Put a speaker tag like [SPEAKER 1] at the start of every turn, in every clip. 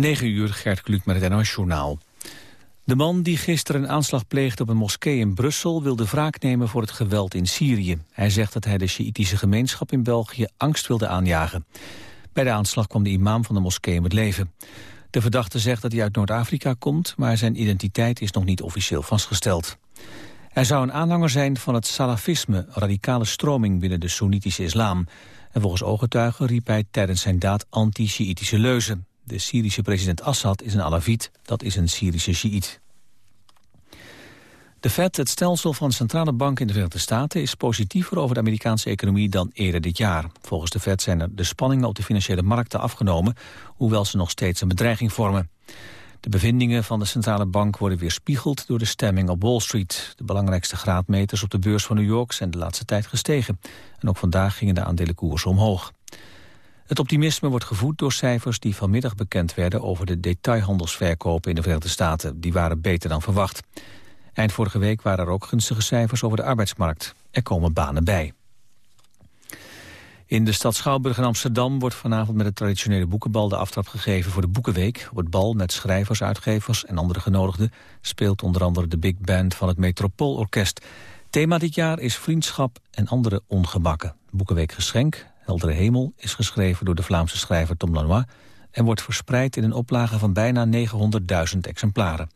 [SPEAKER 1] 9 uur, Gert Kluk met het NOS-journaal. De man die gisteren een aanslag pleegde op een moskee in Brussel... wilde wraak nemen voor het geweld in Syrië. Hij zegt dat hij de Sjiïtische gemeenschap in België angst wilde aanjagen. Bij de aanslag kwam de imam van de moskee om het leven. De verdachte zegt dat hij uit Noord-Afrika komt... maar zijn identiteit is nog niet officieel vastgesteld. Hij zou een aanhanger zijn van het salafisme... radicale stroming binnen de Soenitische islam... En volgens ooggetuigen riep hij tijdens zijn daad anti-Sjiïtische leuzen. De Syrische president Assad is een Alawit, dat is een Syrische Sjiït. De Fed, het stelsel van centrale banken in de Verenigde Staten... is positiever over de Amerikaanse economie dan eerder dit jaar. Volgens de Fed zijn er de spanningen op de financiële markten afgenomen... hoewel ze nog steeds een bedreiging vormen. De bevindingen van de centrale bank worden weerspiegeld door de stemming op Wall Street. De belangrijkste graadmeters op de beurs van New York zijn de laatste tijd gestegen. En ook vandaag gingen de aandelenkoersen omhoog. Het optimisme wordt gevoed door cijfers die vanmiddag bekend werden over de detailhandelsverkopen in de Verenigde Staten. Die waren beter dan verwacht. Eind vorige week waren er ook gunstige cijfers over de arbeidsmarkt. Er komen banen bij. In de stad Schouwburg in Amsterdam wordt vanavond met het traditionele boekenbal de aftrap gegeven voor de Boekenweek. Op het bal met schrijvers, uitgevers en andere genodigden speelt onder andere de big band van het Metropoolorkest. Thema dit jaar is vriendschap en andere ongemakken. Boekenweek Geschenk, Heldere Hemel, is geschreven door de Vlaamse schrijver Tom Lanois en wordt verspreid in een oplage van bijna 900.000 exemplaren.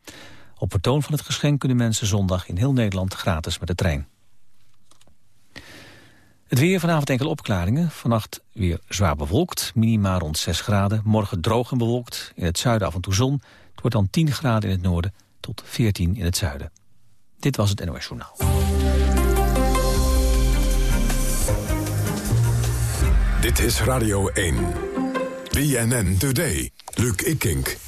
[SPEAKER 1] Op vertoon van het geschenk kunnen mensen zondag in heel Nederland gratis met de trein. Het weer vanavond enkele opklaringen. Vannacht weer zwaar bewolkt, minima rond 6 graden. Morgen droog en bewolkt, in het zuiden af en toe zon. Het wordt dan 10 graden in het noorden tot 14 in het zuiden. Dit was het NOS Journaal.
[SPEAKER 2] Dit is Radio 1. BNN Today. Luc Ikink.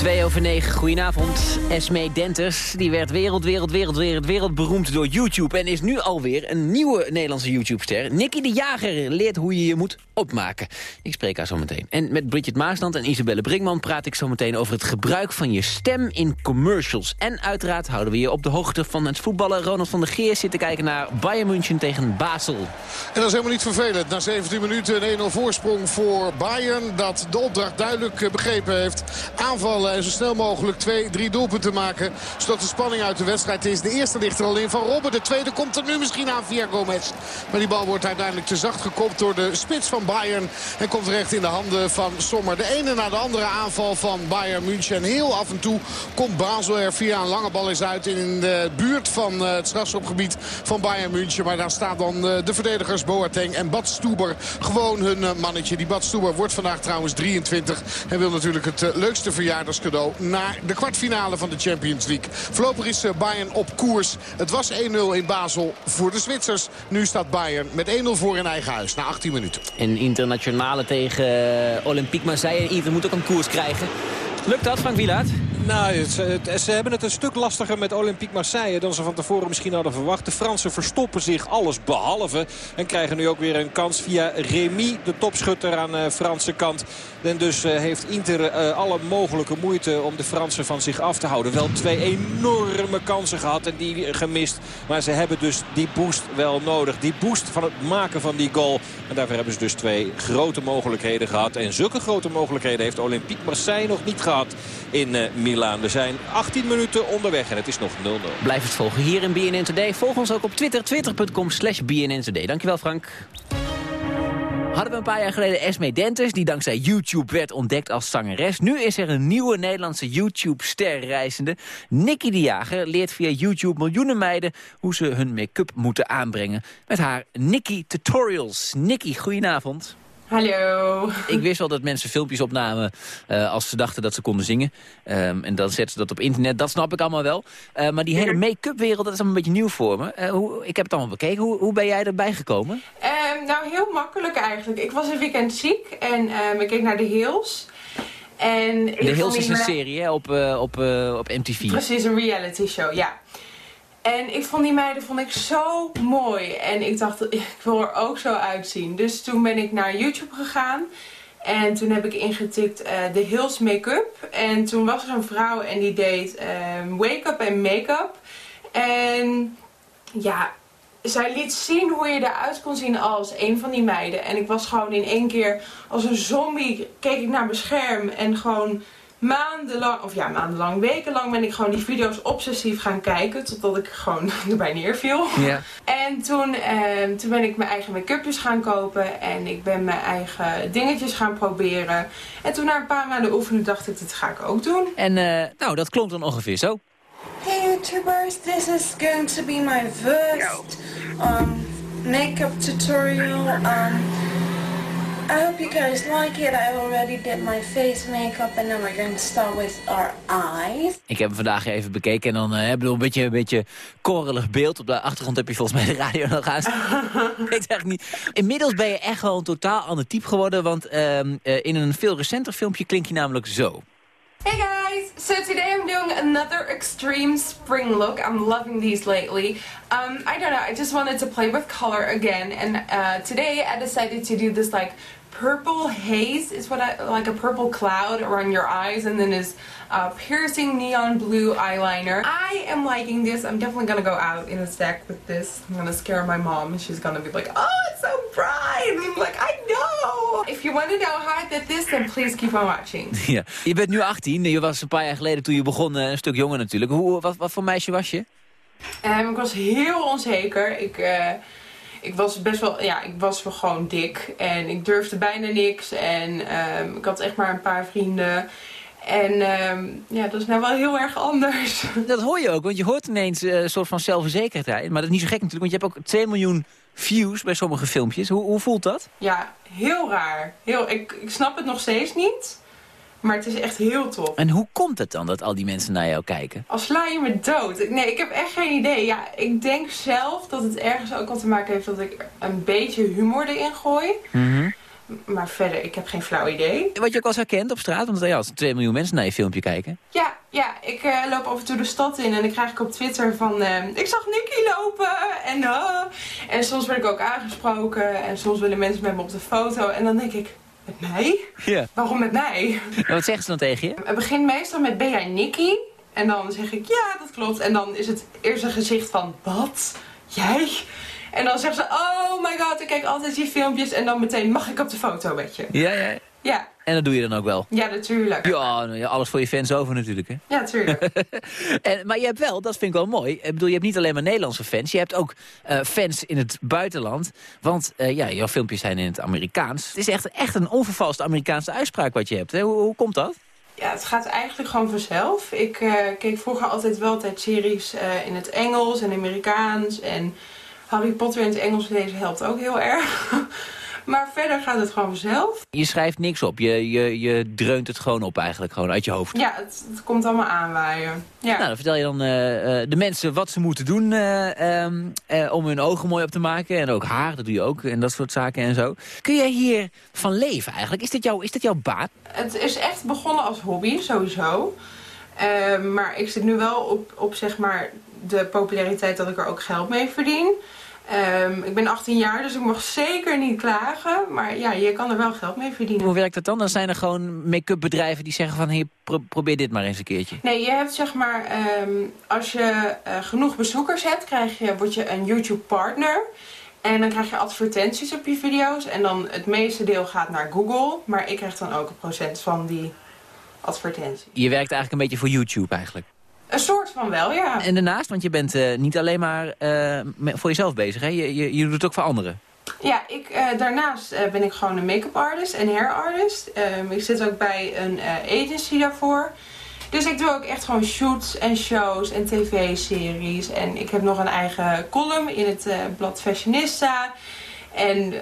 [SPEAKER 3] 2 over 9, goedenavond. Esme Denters, die werd wereld, wereld, wereld, wereld, wereld beroemd door YouTube... en is nu alweer een nieuwe Nederlandse YouTube-ster. Nicky de Jager leert hoe je je moet opmaken. Ik spreek haar zo meteen. En met Bridget Maasland en Isabelle Brinkman praat ik zo meteen... over het gebruik van je stem in commercials. En uiteraard houden we je op de hoogte van het voetballen. Ronald van der Geer zit te kijken naar Bayern München tegen Basel. En
[SPEAKER 4] dat is helemaal niet vervelend. Na 17 minuten een 1-0 voorsprong voor Bayern... dat de opdracht duidelijk eh, begrepen heeft. Aanvallen en zo snel mogelijk twee, drie doelpunten maken. Zodat de spanning uit de wedstrijd is. De eerste ligt er al in van Robben. De tweede komt er nu misschien aan via Gomez. Maar die bal wordt uiteindelijk te zacht gekopt door de spits van Bayern. En komt terecht in de handen van Sommer. De ene na de andere aanval van Bayern München. Heel af en toe komt Basel er via een lange bal eens uit in de buurt van eh, het strafschopgebied van Bayern München. Maar daar staan dan eh, de verdedigers Boateng en Bad Stuber gewoon hun eh, mannetje. Die Bad Stuber wordt vandaag trouwens 23 en wil natuurlijk het leukste verjaardags naar de kwartfinale van de Champions League. Voorlopig is eh, Bayern op koers. Het was 1-0 in Basel voor de Zwitsers. Nu staat Bayern met 1-0 voor in eigen huis na 18 minuten.
[SPEAKER 3] En internationale tegen eh, Olympique Marseille. Inter moet ook een koers krijgen. Lukt dat, Frank Wielaert?
[SPEAKER 5] Nou, ze, hebben het een stuk lastiger met Olympique Marseille dan ze van tevoren misschien hadden verwacht. De Fransen verstoppen zich alles behalve. En krijgen nu ook weer een kans via Remy, de topschutter aan de eh, Franse kant. En dus uh, heeft Inter uh, alle mogelijke moeite om de Fransen van zich af te houden. Wel twee enorme kansen gehad en die gemist. Maar ze hebben dus die boost wel nodig. Die boost van het maken van die goal. En daarvoor hebben ze dus twee grote mogelijkheden gehad. En zulke grote mogelijkheden heeft Olympique Marseille nog niet gehad in uh, Milaan. Er zijn 18 minuten onderweg en het is nog 0-0.
[SPEAKER 3] Blijf het volgen hier in BNN Today. Volg ons ook op Twitter, twitter.com slash BNN. Dankjewel Frank. Hadden we een paar jaar geleden Esme Denters, die dankzij YouTube werd ontdekt als zangeres. Nu is er een nieuwe Nederlandse YouTube-sterreizende. Nikki de Jager leert via YouTube miljoenen meiden hoe ze hun make-up moeten aanbrengen. Met haar Nikki Tutorials. Nikki, goedenavond.
[SPEAKER 6] Hallo.
[SPEAKER 3] Ik wist wel dat mensen filmpjes opnamen uh, als ze dachten dat ze konden zingen. Um, en dan zetten ze dat op internet, dat snap ik allemaal wel. Uh, maar die hele make-up wereld, dat is allemaal een beetje nieuw voor me. Uh, hoe, ik heb het allemaal bekeken. Hoe, hoe ben jij erbij gekomen?
[SPEAKER 6] Um, nou, heel makkelijk eigenlijk. Ik was een weekend ziek en um, ik keek naar de Hills. En
[SPEAKER 3] de Hills is een serie hè, op, op, op MTV.
[SPEAKER 6] Precies, een reality show, ja. En ik vond die meiden vond ik zo mooi. En ik dacht, ik wil er ook zo uitzien. Dus toen ben ik naar YouTube gegaan. En toen heb ik ingetikt de Hills Make-up. En toen was er een vrouw en die deed um, wake-up en make-up. En ja, zij liet zien hoe je eruit kon zien als een van die meiden. En ik was gewoon in één keer als een zombie, keek ik naar mijn scherm en gewoon maandenlang, of ja maandenlang, wekenlang ben ik gewoon die video's obsessief gaan kijken. Totdat ik gewoon erbij neerviel.
[SPEAKER 3] Ja.
[SPEAKER 6] En toen, eh, toen ben ik mijn eigen make-upjes gaan kopen. En ik ben mijn eigen dingetjes gaan proberen. En toen na een paar maanden oefenen dacht ik, dit ga ik ook doen.
[SPEAKER 3] En uh, nou, dat klonk dan ongeveer zo.
[SPEAKER 7] Hey YouTubers, this is going to be my first um, makeup tutorial. Um, I hope you guys like it. I already did my face makeup and now we're going to start with our eyes.
[SPEAKER 3] Ik heb hem vandaag even bekeken en dan uh, bedoel, een beetje een beetje korrelig beeld. Op de achtergrond heb je volgens mij de radio nog aan. ik weet eigenlijk niet. Inmiddels ben je echt wel een totaal ander type geworden, want uh, uh, in een veel recenter filmpje klink je namelijk zo.
[SPEAKER 6] Hey guys! So today I'm doing another extreme spring look. I'm loving these lately. Um, I don't know, I just wanted to play with color again. And uh, today I decided to do this like purple haze is what I like a purple cloud around your eyes and then is uh, piercing neon blue eyeliner. I am liking this. I'm definitely gonna go out in a sec with this. I'm gonna scare my mom she's gonna be like, oh, it's so bright. And I'm like, I know. If you want to know how I did this, then please keep on watching.
[SPEAKER 3] Ja, je bent nu 18. Je was een paar jaar geleden toen je begon een stuk jonger natuurlijk. Hoe, wat, wat voor meisje was je?
[SPEAKER 6] Um, ik was heel onzeker. Ik... Uh, ik was best wel, ja, ik was wel gewoon dik. En ik durfde bijna niks. En um, ik had echt maar een paar vrienden. En um, ja, dat is nou wel heel erg anders.
[SPEAKER 3] Dat hoor je ook, want je hoort ineens uh, een soort van zelfverzekerdheid. Maar dat is niet zo gek natuurlijk, want je hebt ook 2 miljoen views bij sommige filmpjes. Hoe, hoe voelt dat?
[SPEAKER 6] Ja, heel raar. Heel, ik, ik snap het nog steeds niet. Maar het is echt heel tof.
[SPEAKER 3] En hoe komt het dan dat al die mensen naar jou kijken?
[SPEAKER 6] Als sla je me dood. Nee, ik heb echt geen idee. Ja, ik denk zelf dat het ergens ook al te maken heeft dat ik een beetje humor erin gooi.
[SPEAKER 3] Mm -hmm.
[SPEAKER 6] Maar verder, ik heb geen flauw idee.
[SPEAKER 3] Wat je ook al herkent op straat, want ja, als 2 miljoen mensen naar je filmpje kijken.
[SPEAKER 6] Ja, ja ik uh, loop af en toe de stad in en dan krijg ik op Twitter van... Uh, ik zag Nicky lopen en uh, En soms word ik ook aangesproken en soms willen mensen met me op de foto. En dan denk ik, met mij?
[SPEAKER 3] Ja.
[SPEAKER 6] Waarom met mij?
[SPEAKER 3] En wat zeggen ze dan tegen je?
[SPEAKER 6] Het begint meestal met ben jij Nicky? En dan zeg ik ja, dat klopt. En dan is het eerst een gezicht van wat? Jij? En dan zeggen ze oh my god, ik kijk altijd die filmpjes. En dan meteen mag ik op de foto met je.
[SPEAKER 3] Ja, ja.
[SPEAKER 6] Ja.
[SPEAKER 3] En dat doe je dan ook wel?
[SPEAKER 6] Ja, natuurlijk.
[SPEAKER 3] Ja, nou alles voor je fans over natuurlijk, hè?
[SPEAKER 6] Ja, natuurlijk.
[SPEAKER 3] en, maar je hebt wel, dat vind ik wel mooi, ik bedoel, je hebt niet alleen maar Nederlandse fans, je hebt ook uh, fans in het buitenland. Want uh, ja, jouw filmpjes zijn in het Amerikaans. Het is echt, echt een onvervalste Amerikaanse uitspraak wat je hebt. Hè? Hoe, hoe komt dat?
[SPEAKER 6] Ja, het gaat eigenlijk gewoon vanzelf. Ik uh, keek vroeger altijd wel tijd series in het Engels en Amerikaans. En Harry Potter in het Engels lezen helpt ook heel erg. Maar verder gaat het gewoon vanzelf.
[SPEAKER 3] Je schrijft niks op. Je, je, je dreunt het gewoon op eigenlijk, gewoon uit je hoofd.
[SPEAKER 6] Ja, het, het komt allemaal aanwaaien. Ja.
[SPEAKER 3] Nou, dan vertel je dan uh, de mensen wat ze moeten doen uh, um, uh, om hun ogen mooi op te maken. En ook haar, dat doe je ook. En dat soort zaken en zo. Kun jij hier van leven eigenlijk? Is dit, jouw, is dit jouw baat?
[SPEAKER 6] Het is echt begonnen als hobby, sowieso. Ehm, maar ik zit nu wel op, op zeg maar de populariteit dat ik er ook geld mee verdien. Um, ik ben 18 jaar, dus ik mag zeker niet klagen. Maar ja, je kan er wel geld mee verdienen.
[SPEAKER 3] Hoe werkt dat dan? Dan zijn er gewoon make-up bedrijven die zeggen van... Pro probeer dit maar eens een keertje.
[SPEAKER 6] Nee, je hebt zeg maar... Um, als je uh, genoeg bezoekers hebt, krijg je, word je een YouTube partner. En dan krijg je advertenties op je video's. En dan het meeste deel gaat naar Google. Maar ik krijg dan ook een procent van die advertenties.
[SPEAKER 3] Je werkt eigenlijk een beetje voor YouTube eigenlijk?
[SPEAKER 6] Een soort van wel, ja.
[SPEAKER 3] En daarnaast, want je bent uh, niet alleen maar uh, voor jezelf bezig, hè? Je, je, je doet het ook voor anderen.
[SPEAKER 6] Ja, ik, uh, daarnaast ben ik gewoon een make-up artist en hair artist. Um, ik zit ook bij een agency daarvoor. Dus ik doe ook echt gewoon shoots en shows en tv-series. En ik heb nog een eigen column in het blad Fashionista. En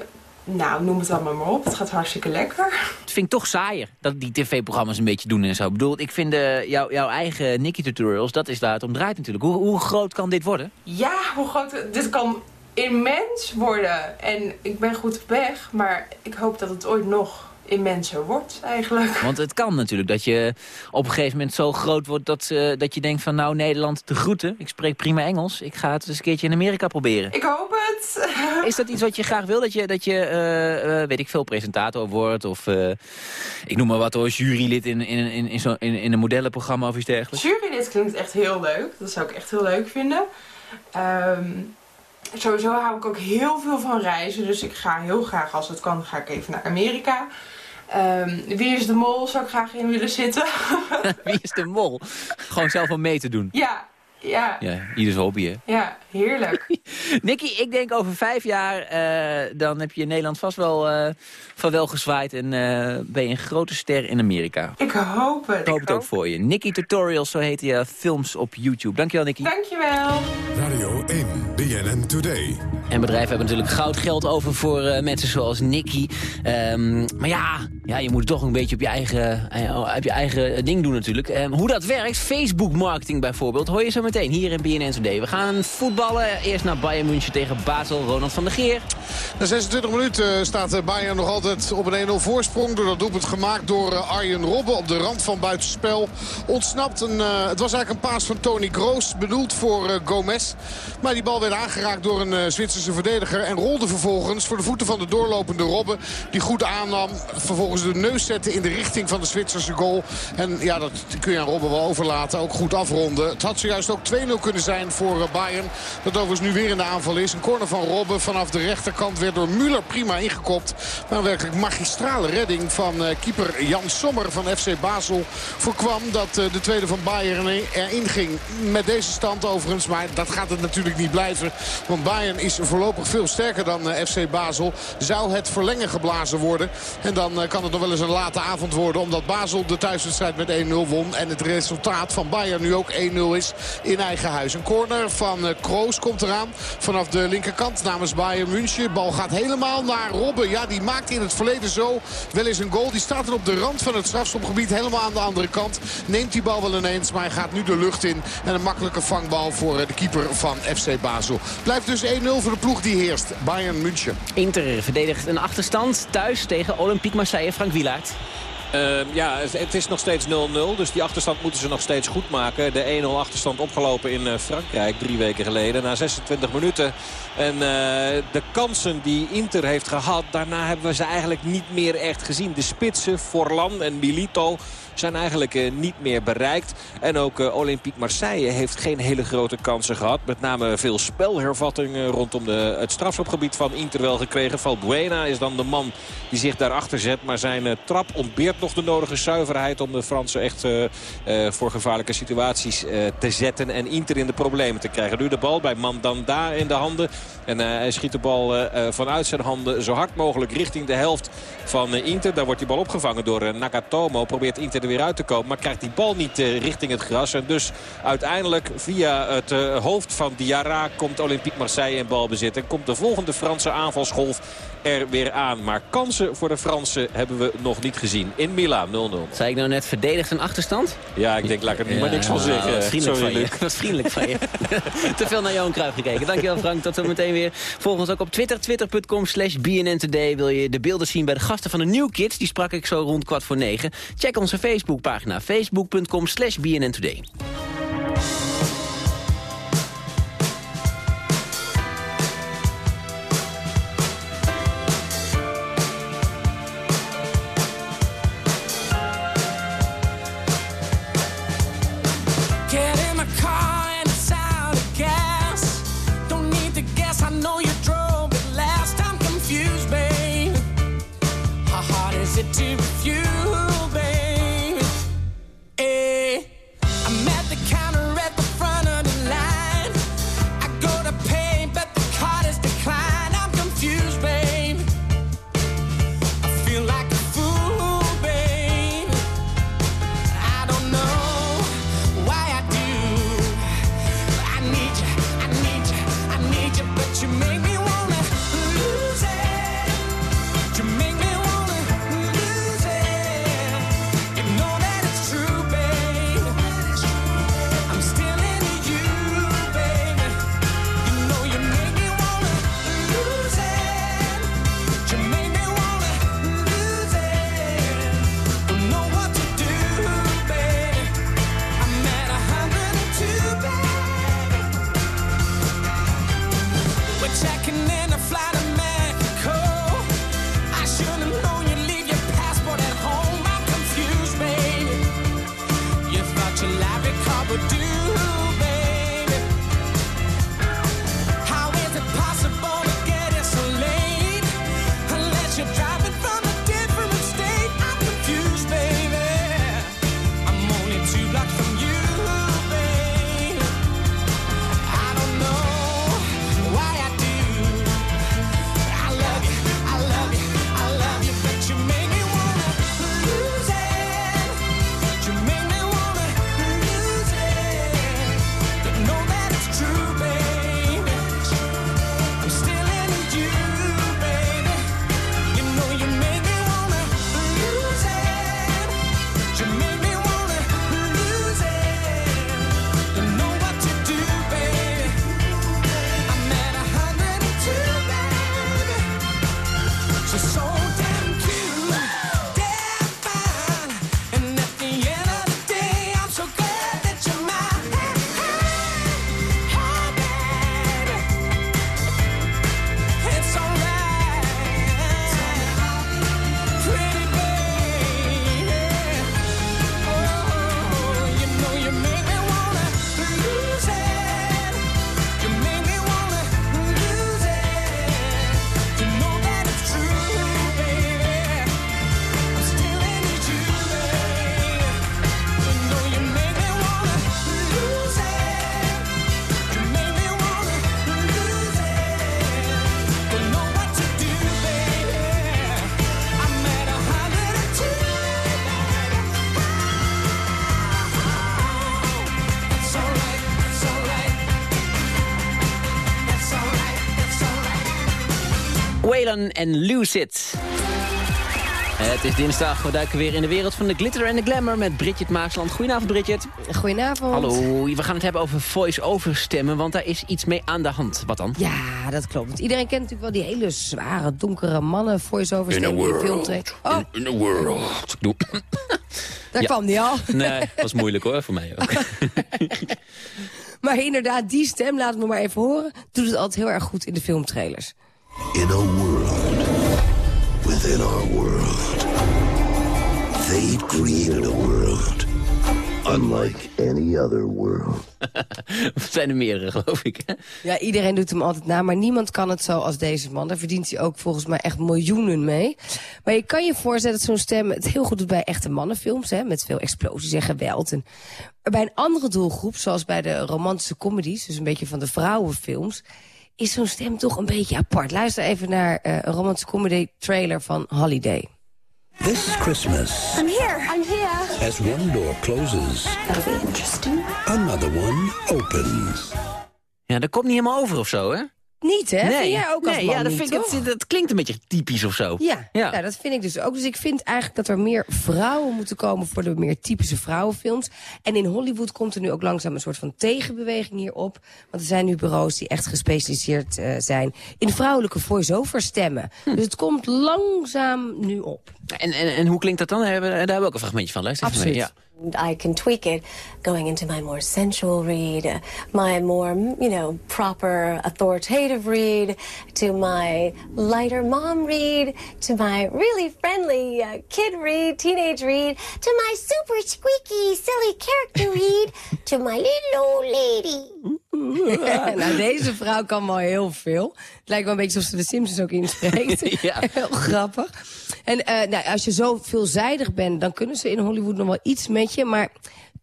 [SPEAKER 6] nou, noem het allemaal maar op. Het gaat hartstikke lekker.
[SPEAKER 3] Het vind ik toch saaier dat die tv-programma's een beetje doen en zo. Ik bedoel, ik vind uh, jou, jouw eigen Nicky tutorials, dat is waar het om draait natuurlijk. Hoe, hoe groot kan dit worden?
[SPEAKER 6] Ja, hoe groot... Dit kan immens worden. En ik ben goed op weg, maar ik hoop dat het ooit nog immenser wordt eigenlijk.
[SPEAKER 3] Want het kan natuurlijk dat je op een gegeven moment zo groot wordt... dat, uh, dat je denkt van nou Nederland te groeten. Ik spreek prima Engels. Ik ga het eens een keertje in Amerika proberen.
[SPEAKER 6] Ik hoop het.
[SPEAKER 3] Is dat iets wat je graag wil? Dat je, dat je uh, uh, weet ik veel, presentator wordt? Of ik noem maar wat hoor, jurylid in, in, in, in, zo, in, in een modellenprogramma of iets dergelijks?
[SPEAKER 6] Jurylid klinkt echt heel leuk. Dat zou ik echt heel leuk vinden. Um, sowieso hou ik ook heel veel van reizen. Dus ik ga heel graag, als het kan, ga ik even naar Amerika. Ehm, wie is de mol? Zou ik graag in willen zitten.
[SPEAKER 3] Wie is de mol? Gewoon zelf om mee te doen.
[SPEAKER 6] ja, ja,
[SPEAKER 3] Ja, ieders hobby, hè?
[SPEAKER 6] ja, heerlijk.
[SPEAKER 3] Nicky, ik denk over vijf jaar, eh, dan heb je in Nederland vast wel eh, van wel gezwaaid en eh, ben je een grote ster in Amerika.
[SPEAKER 6] Ik hoop het.
[SPEAKER 3] Ik hoop het ook voor je. Nicky Tutorials, zo heet je films op YouTube. Dankjewel, Nicky.
[SPEAKER 6] Dankjewel.
[SPEAKER 2] Radio 1, BNN Today.
[SPEAKER 3] En bedrijven hebben natuurlijk goud geld over voor mensen zoals Nicky. Ehm, maar ja, ja, je moet toch een beetje op je eigen, op je eigen ding doen natuurlijk. Ehm, hoe dat werkt, Facebook marketing bijvoorbeeld, hoor je zo meteen hier in BNN Today. We gaan Eerst naar Bayern München tegen Basel. Ronald van der Geer.
[SPEAKER 4] Na 26 minuten staat eh, Bayern nog altijd op een 1-0 voorsprong. Door dat doelpunt gemaakt door eh, Arjen Robben op de rand van buitenspel. Ontsnapt een, eh, het was eigenlijk een paas van Tony Kroos. Bedoeld voor eh, Gomez. Maar die bal werd aangeraakt door een eh, Zwitserse verdediger. En rolde vervolgens voor de voeten van de doorlopende Robben. Die goed aannam. Vervolgens de neus zette in de richting van de Zwitserse goal. En ja, dat kun je aan Robben wel overlaten. Ook goed afronden. Het had zojuist ook 2-0 kunnen zijn voor eh, Bayern. Dat overigens nu weer in de aanval is. Een corner van Robben vanaf de rechterkant werd door Müller prima ingekopt. Maar werkelijk magistrale redding van eh, keeper Jan Sommer van FC Basel voorkwam dat eh, de tweede van Bayern erin ging. Met deze stand overigens, maar dat gaat het natuurlijk niet blijven. Want Bayern is voorlopig veel sterker dan eh, FC Basel. Zou het verlengen geblazen worden. En dan kan het nog wel eens een late avond worden. Omdat Basel de thuiswedstrijd met 1-0 won. En het resultaat van Bayern nu ook 1-0 is in eigen huis. Een corner van Komt eraan. Vanaf de linkerkant namens Bayern München. Bal gaat helemaal naar Robben. Ja, die maakte in het verleden zo wel eens een goal. Die staat er op de rand van het strafschopgebied. Helemaal aan de andere kant. Neemt die bal wel ineens. Maar hij gaat nu de lucht in. En een makkelijke vangbal voor eh, de keeper van FC Basel. Blijft dus 1-0 voor de ploeg die heerst. Bayern München.
[SPEAKER 3] Inter verdedigt een achterstand thuis tegen Olympique Marseille. Frank Wielaert.
[SPEAKER 5] Ehm, ja, het, is nog steeds 0-0. Dus die achterstand moeten ze nog steeds goed maken. De 1-0 achterstand opgelopen in eh, Frankrijk drie weken geleden. Na 26 minuten. En eh, de kansen die Inter heeft gehad, daarna hebben we ze eigenlijk niet meer echt gezien. De spitsen, Forlan en Milito zijn eigenlijk eh, niet meer bereikt. En ook eh, Olympique Marseille heeft geen hele grote kansen gehad. Met name veel spelhervattingen rondom de, het strafschopgebied van Inter wel gekregen. Valbuena is dan de man die zich daarachter zet. Maar zijn eh, trap ontbeert nog de nodige zuiverheid om de Fransen echt eh, eh, voor gevaarlijke situaties eh, te zetten. En Inter in de problemen te krijgen. Nu de bal bij Mandanda in de handen. En eh, hij schiet de bal eh, eh, vanuit zijn handen zo hard mogelijk richting de helft van eh, Inter. Daar wordt die bal opgevangen door eh, Nakatomo. Probeert Inter er weer uit te komen. Maar krijgt die bal niet eh, richting het gras. En dus uiteindelijk via het eh, hoofd van Diarra komt Olympique Marseille in balbezit. En komt de volgende Franse aanvalsgolf er weer aan. Maar kansen voor de Fransen hebben we nog niet gezien. In Milaan 0-0.
[SPEAKER 3] Zei ik nou net verdedigd een achterstand?
[SPEAKER 5] Ja, ik denk, laat ik er nu maar niks van zeggen.
[SPEAKER 3] Wat vriendelijk
[SPEAKER 5] Sorry,
[SPEAKER 3] van je. Wat vriendelijk van je. Te veel naar Johan Cruijff gekeken. Dankjewel Frank, tot zometeen weer. Volg ons ook op Twitter, twitter.com slash BNN Today. Wil je de beelden zien bij de gasten van de New Kids? Die sprak ik zo rond kwart voor negen. Check onze Facebookpagina, facebook.com slash BNN Waylon en Lucid. Het is dinsdag, we duiken weer in de wereld van de glitter en de glamour met Bridget Maasland. Goedenavond Bridget.
[SPEAKER 8] Goedenavond.
[SPEAKER 3] Hallo, we gaan het hebben over voice-over stemmen, want daar is iets mee aan de hand. Wat dan?
[SPEAKER 8] Ja, dat klopt. Iedereen kent natuurlijk wel die hele zware, donkere mannen voice-over stemmen in film treden. Oh,
[SPEAKER 3] In the world. Doe...
[SPEAKER 8] daar
[SPEAKER 3] Ja.
[SPEAKER 8] kwam die al.
[SPEAKER 3] Nee, was moeilijk hoor, voor mij ook.
[SPEAKER 8] Maar inderdaad, die stem, laat me maar even horen, doet het altijd heel erg goed in de filmtrailers.
[SPEAKER 9] In a world within our world. They created a world unlike any other world.
[SPEAKER 3] Het zijn er meerdere, geloof ik. Hè?
[SPEAKER 8] Ja, iedereen doet hem altijd na, maar niemand kan het zo als deze man. Daar verdient hij ook volgens mij echt miljoenen mee. Maar je kan je voorstellen dat zo'n stem het heel goed doet bij echte mannenfilms, hè, met veel explosies en geweld. En bij een andere doelgroep, zoals bij de romantische comedies, dus een beetje van de vrouwenfilms, is zo'n stem toch een beetje apart. Luister even naar eh, een romantische comedy trailer van Holiday.
[SPEAKER 9] This Christmas,
[SPEAKER 7] I'm here. I'm here.
[SPEAKER 9] as one door closes,
[SPEAKER 7] That'll be interesting.
[SPEAKER 9] another one opens.
[SPEAKER 3] Ja, dat komt niet helemaal over of zo, hè?
[SPEAKER 8] Niet, hè? Vind jij ook als
[SPEAKER 3] nee,
[SPEAKER 8] man
[SPEAKER 3] ja, dat,
[SPEAKER 8] niet,
[SPEAKER 3] vind ik,
[SPEAKER 8] toch?
[SPEAKER 3] dat, klinkt een beetje typisch of zo.
[SPEAKER 8] Ja,
[SPEAKER 3] Ja.
[SPEAKER 8] ja. dat vind ik dus ook. Dus ik vind eigenlijk dat er meer vrouwen moeten komen voor de meer typische vrouwenfilms. En in Hollywood komt er nu ook langzaam een soort van tegenbeweging hierop. Want er zijn nu bureaus die echt gespecialiseerd eh, zijn in vrouwelijke voice-over stemmen.
[SPEAKER 3] Hm.
[SPEAKER 8] Dus het komt langzaam nu op.
[SPEAKER 3] En, en, en hoe klinkt dat dan? Daar hebben, daar hebben we ook een fragmentje van. Luister even mee.
[SPEAKER 8] Absoluut.
[SPEAKER 3] Ja.
[SPEAKER 10] I can tweak it going into my more sensual read, uh, my more, you know, proper authoritative read, to my lighter mom read, to my really friendly uh, kid read, teenage read, to my super squeaky, silly character read, to my little old lady.
[SPEAKER 8] nou, deze vrouw kan wel heel veel. Het lijkt wel een beetje alsof ze de Simpsons ook inspreekt.
[SPEAKER 3] Ja.
[SPEAKER 8] Heel grappig. En eh, nou, als je zo veelzijdig bent, dan kunnen ze in Hollywood nog wel iets met je. Maar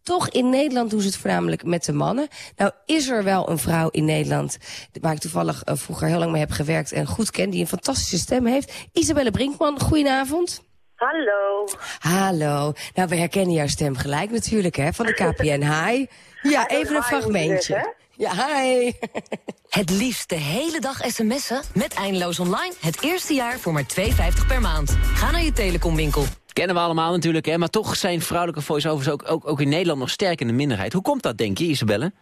[SPEAKER 8] toch in Nederland doen ze het voornamelijk met de mannen. Nou is er wel een vrouw in Nederland... waar ik toevallig eh, vroeger heel lang mee heb gewerkt... en goed ken, die een fantastische stem heeft. Isabelle Brinkman, goedenavond.
[SPEAKER 10] Hallo.
[SPEAKER 8] Hallo. Nou, we herkennen jouw stem gelijk natuurlijk, hè, van de KPN. Hi. Ja, even een fragmentje. Ja, hi.
[SPEAKER 11] Het liefst de hele dag sms'en met Eindeloos Online. Het eerste jaar voor maar 2,50 per maand. Ga naar je telecomwinkel.
[SPEAKER 3] Kennen we allemaal natuurlijk, hè? maar toch zijn vrouwelijke voice-overs ook, ook, ook in Nederland nog sterk in de minderheid. Hoe komt dat, denk je, Isabelle?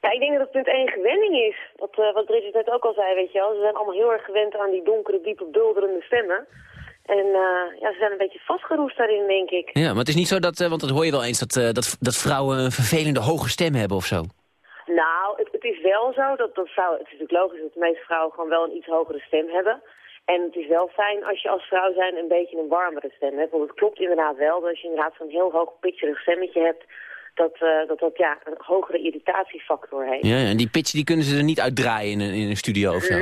[SPEAKER 10] Ja, ik denk dat het punt één gewenning is. Wat, uh, wat Bridget net ook al zei, weet je wel. Ze zijn allemaal heel erg gewend aan die donkere, diepe, bulderende stemmen. En uh, ja, ze zijn een beetje vastgeroest daarin, denk ik.
[SPEAKER 3] Ja, maar het is niet zo dat, uh, want dat hoor je wel eens, dat, uh, dat, dat vrouwen een vervelende hoge stem hebben of zo.
[SPEAKER 10] Nou, het, het is wel zo dat, dat vrouwen, het is natuurlijk logisch dat de meeste vrouwen gewoon wel een iets hogere stem hebben. En het is wel fijn als je als vrouw zijn een beetje een warmere stem hebt. Want het klopt inderdaad wel dat als je inderdaad zo'n heel hoog pitcherig stemmetje hebt, dat, uh, dat dat ja, een hogere irritatiefactor heeft.
[SPEAKER 3] Ja, en die pitch die kunnen ze er niet uitdraaien in een, in een studio of zo?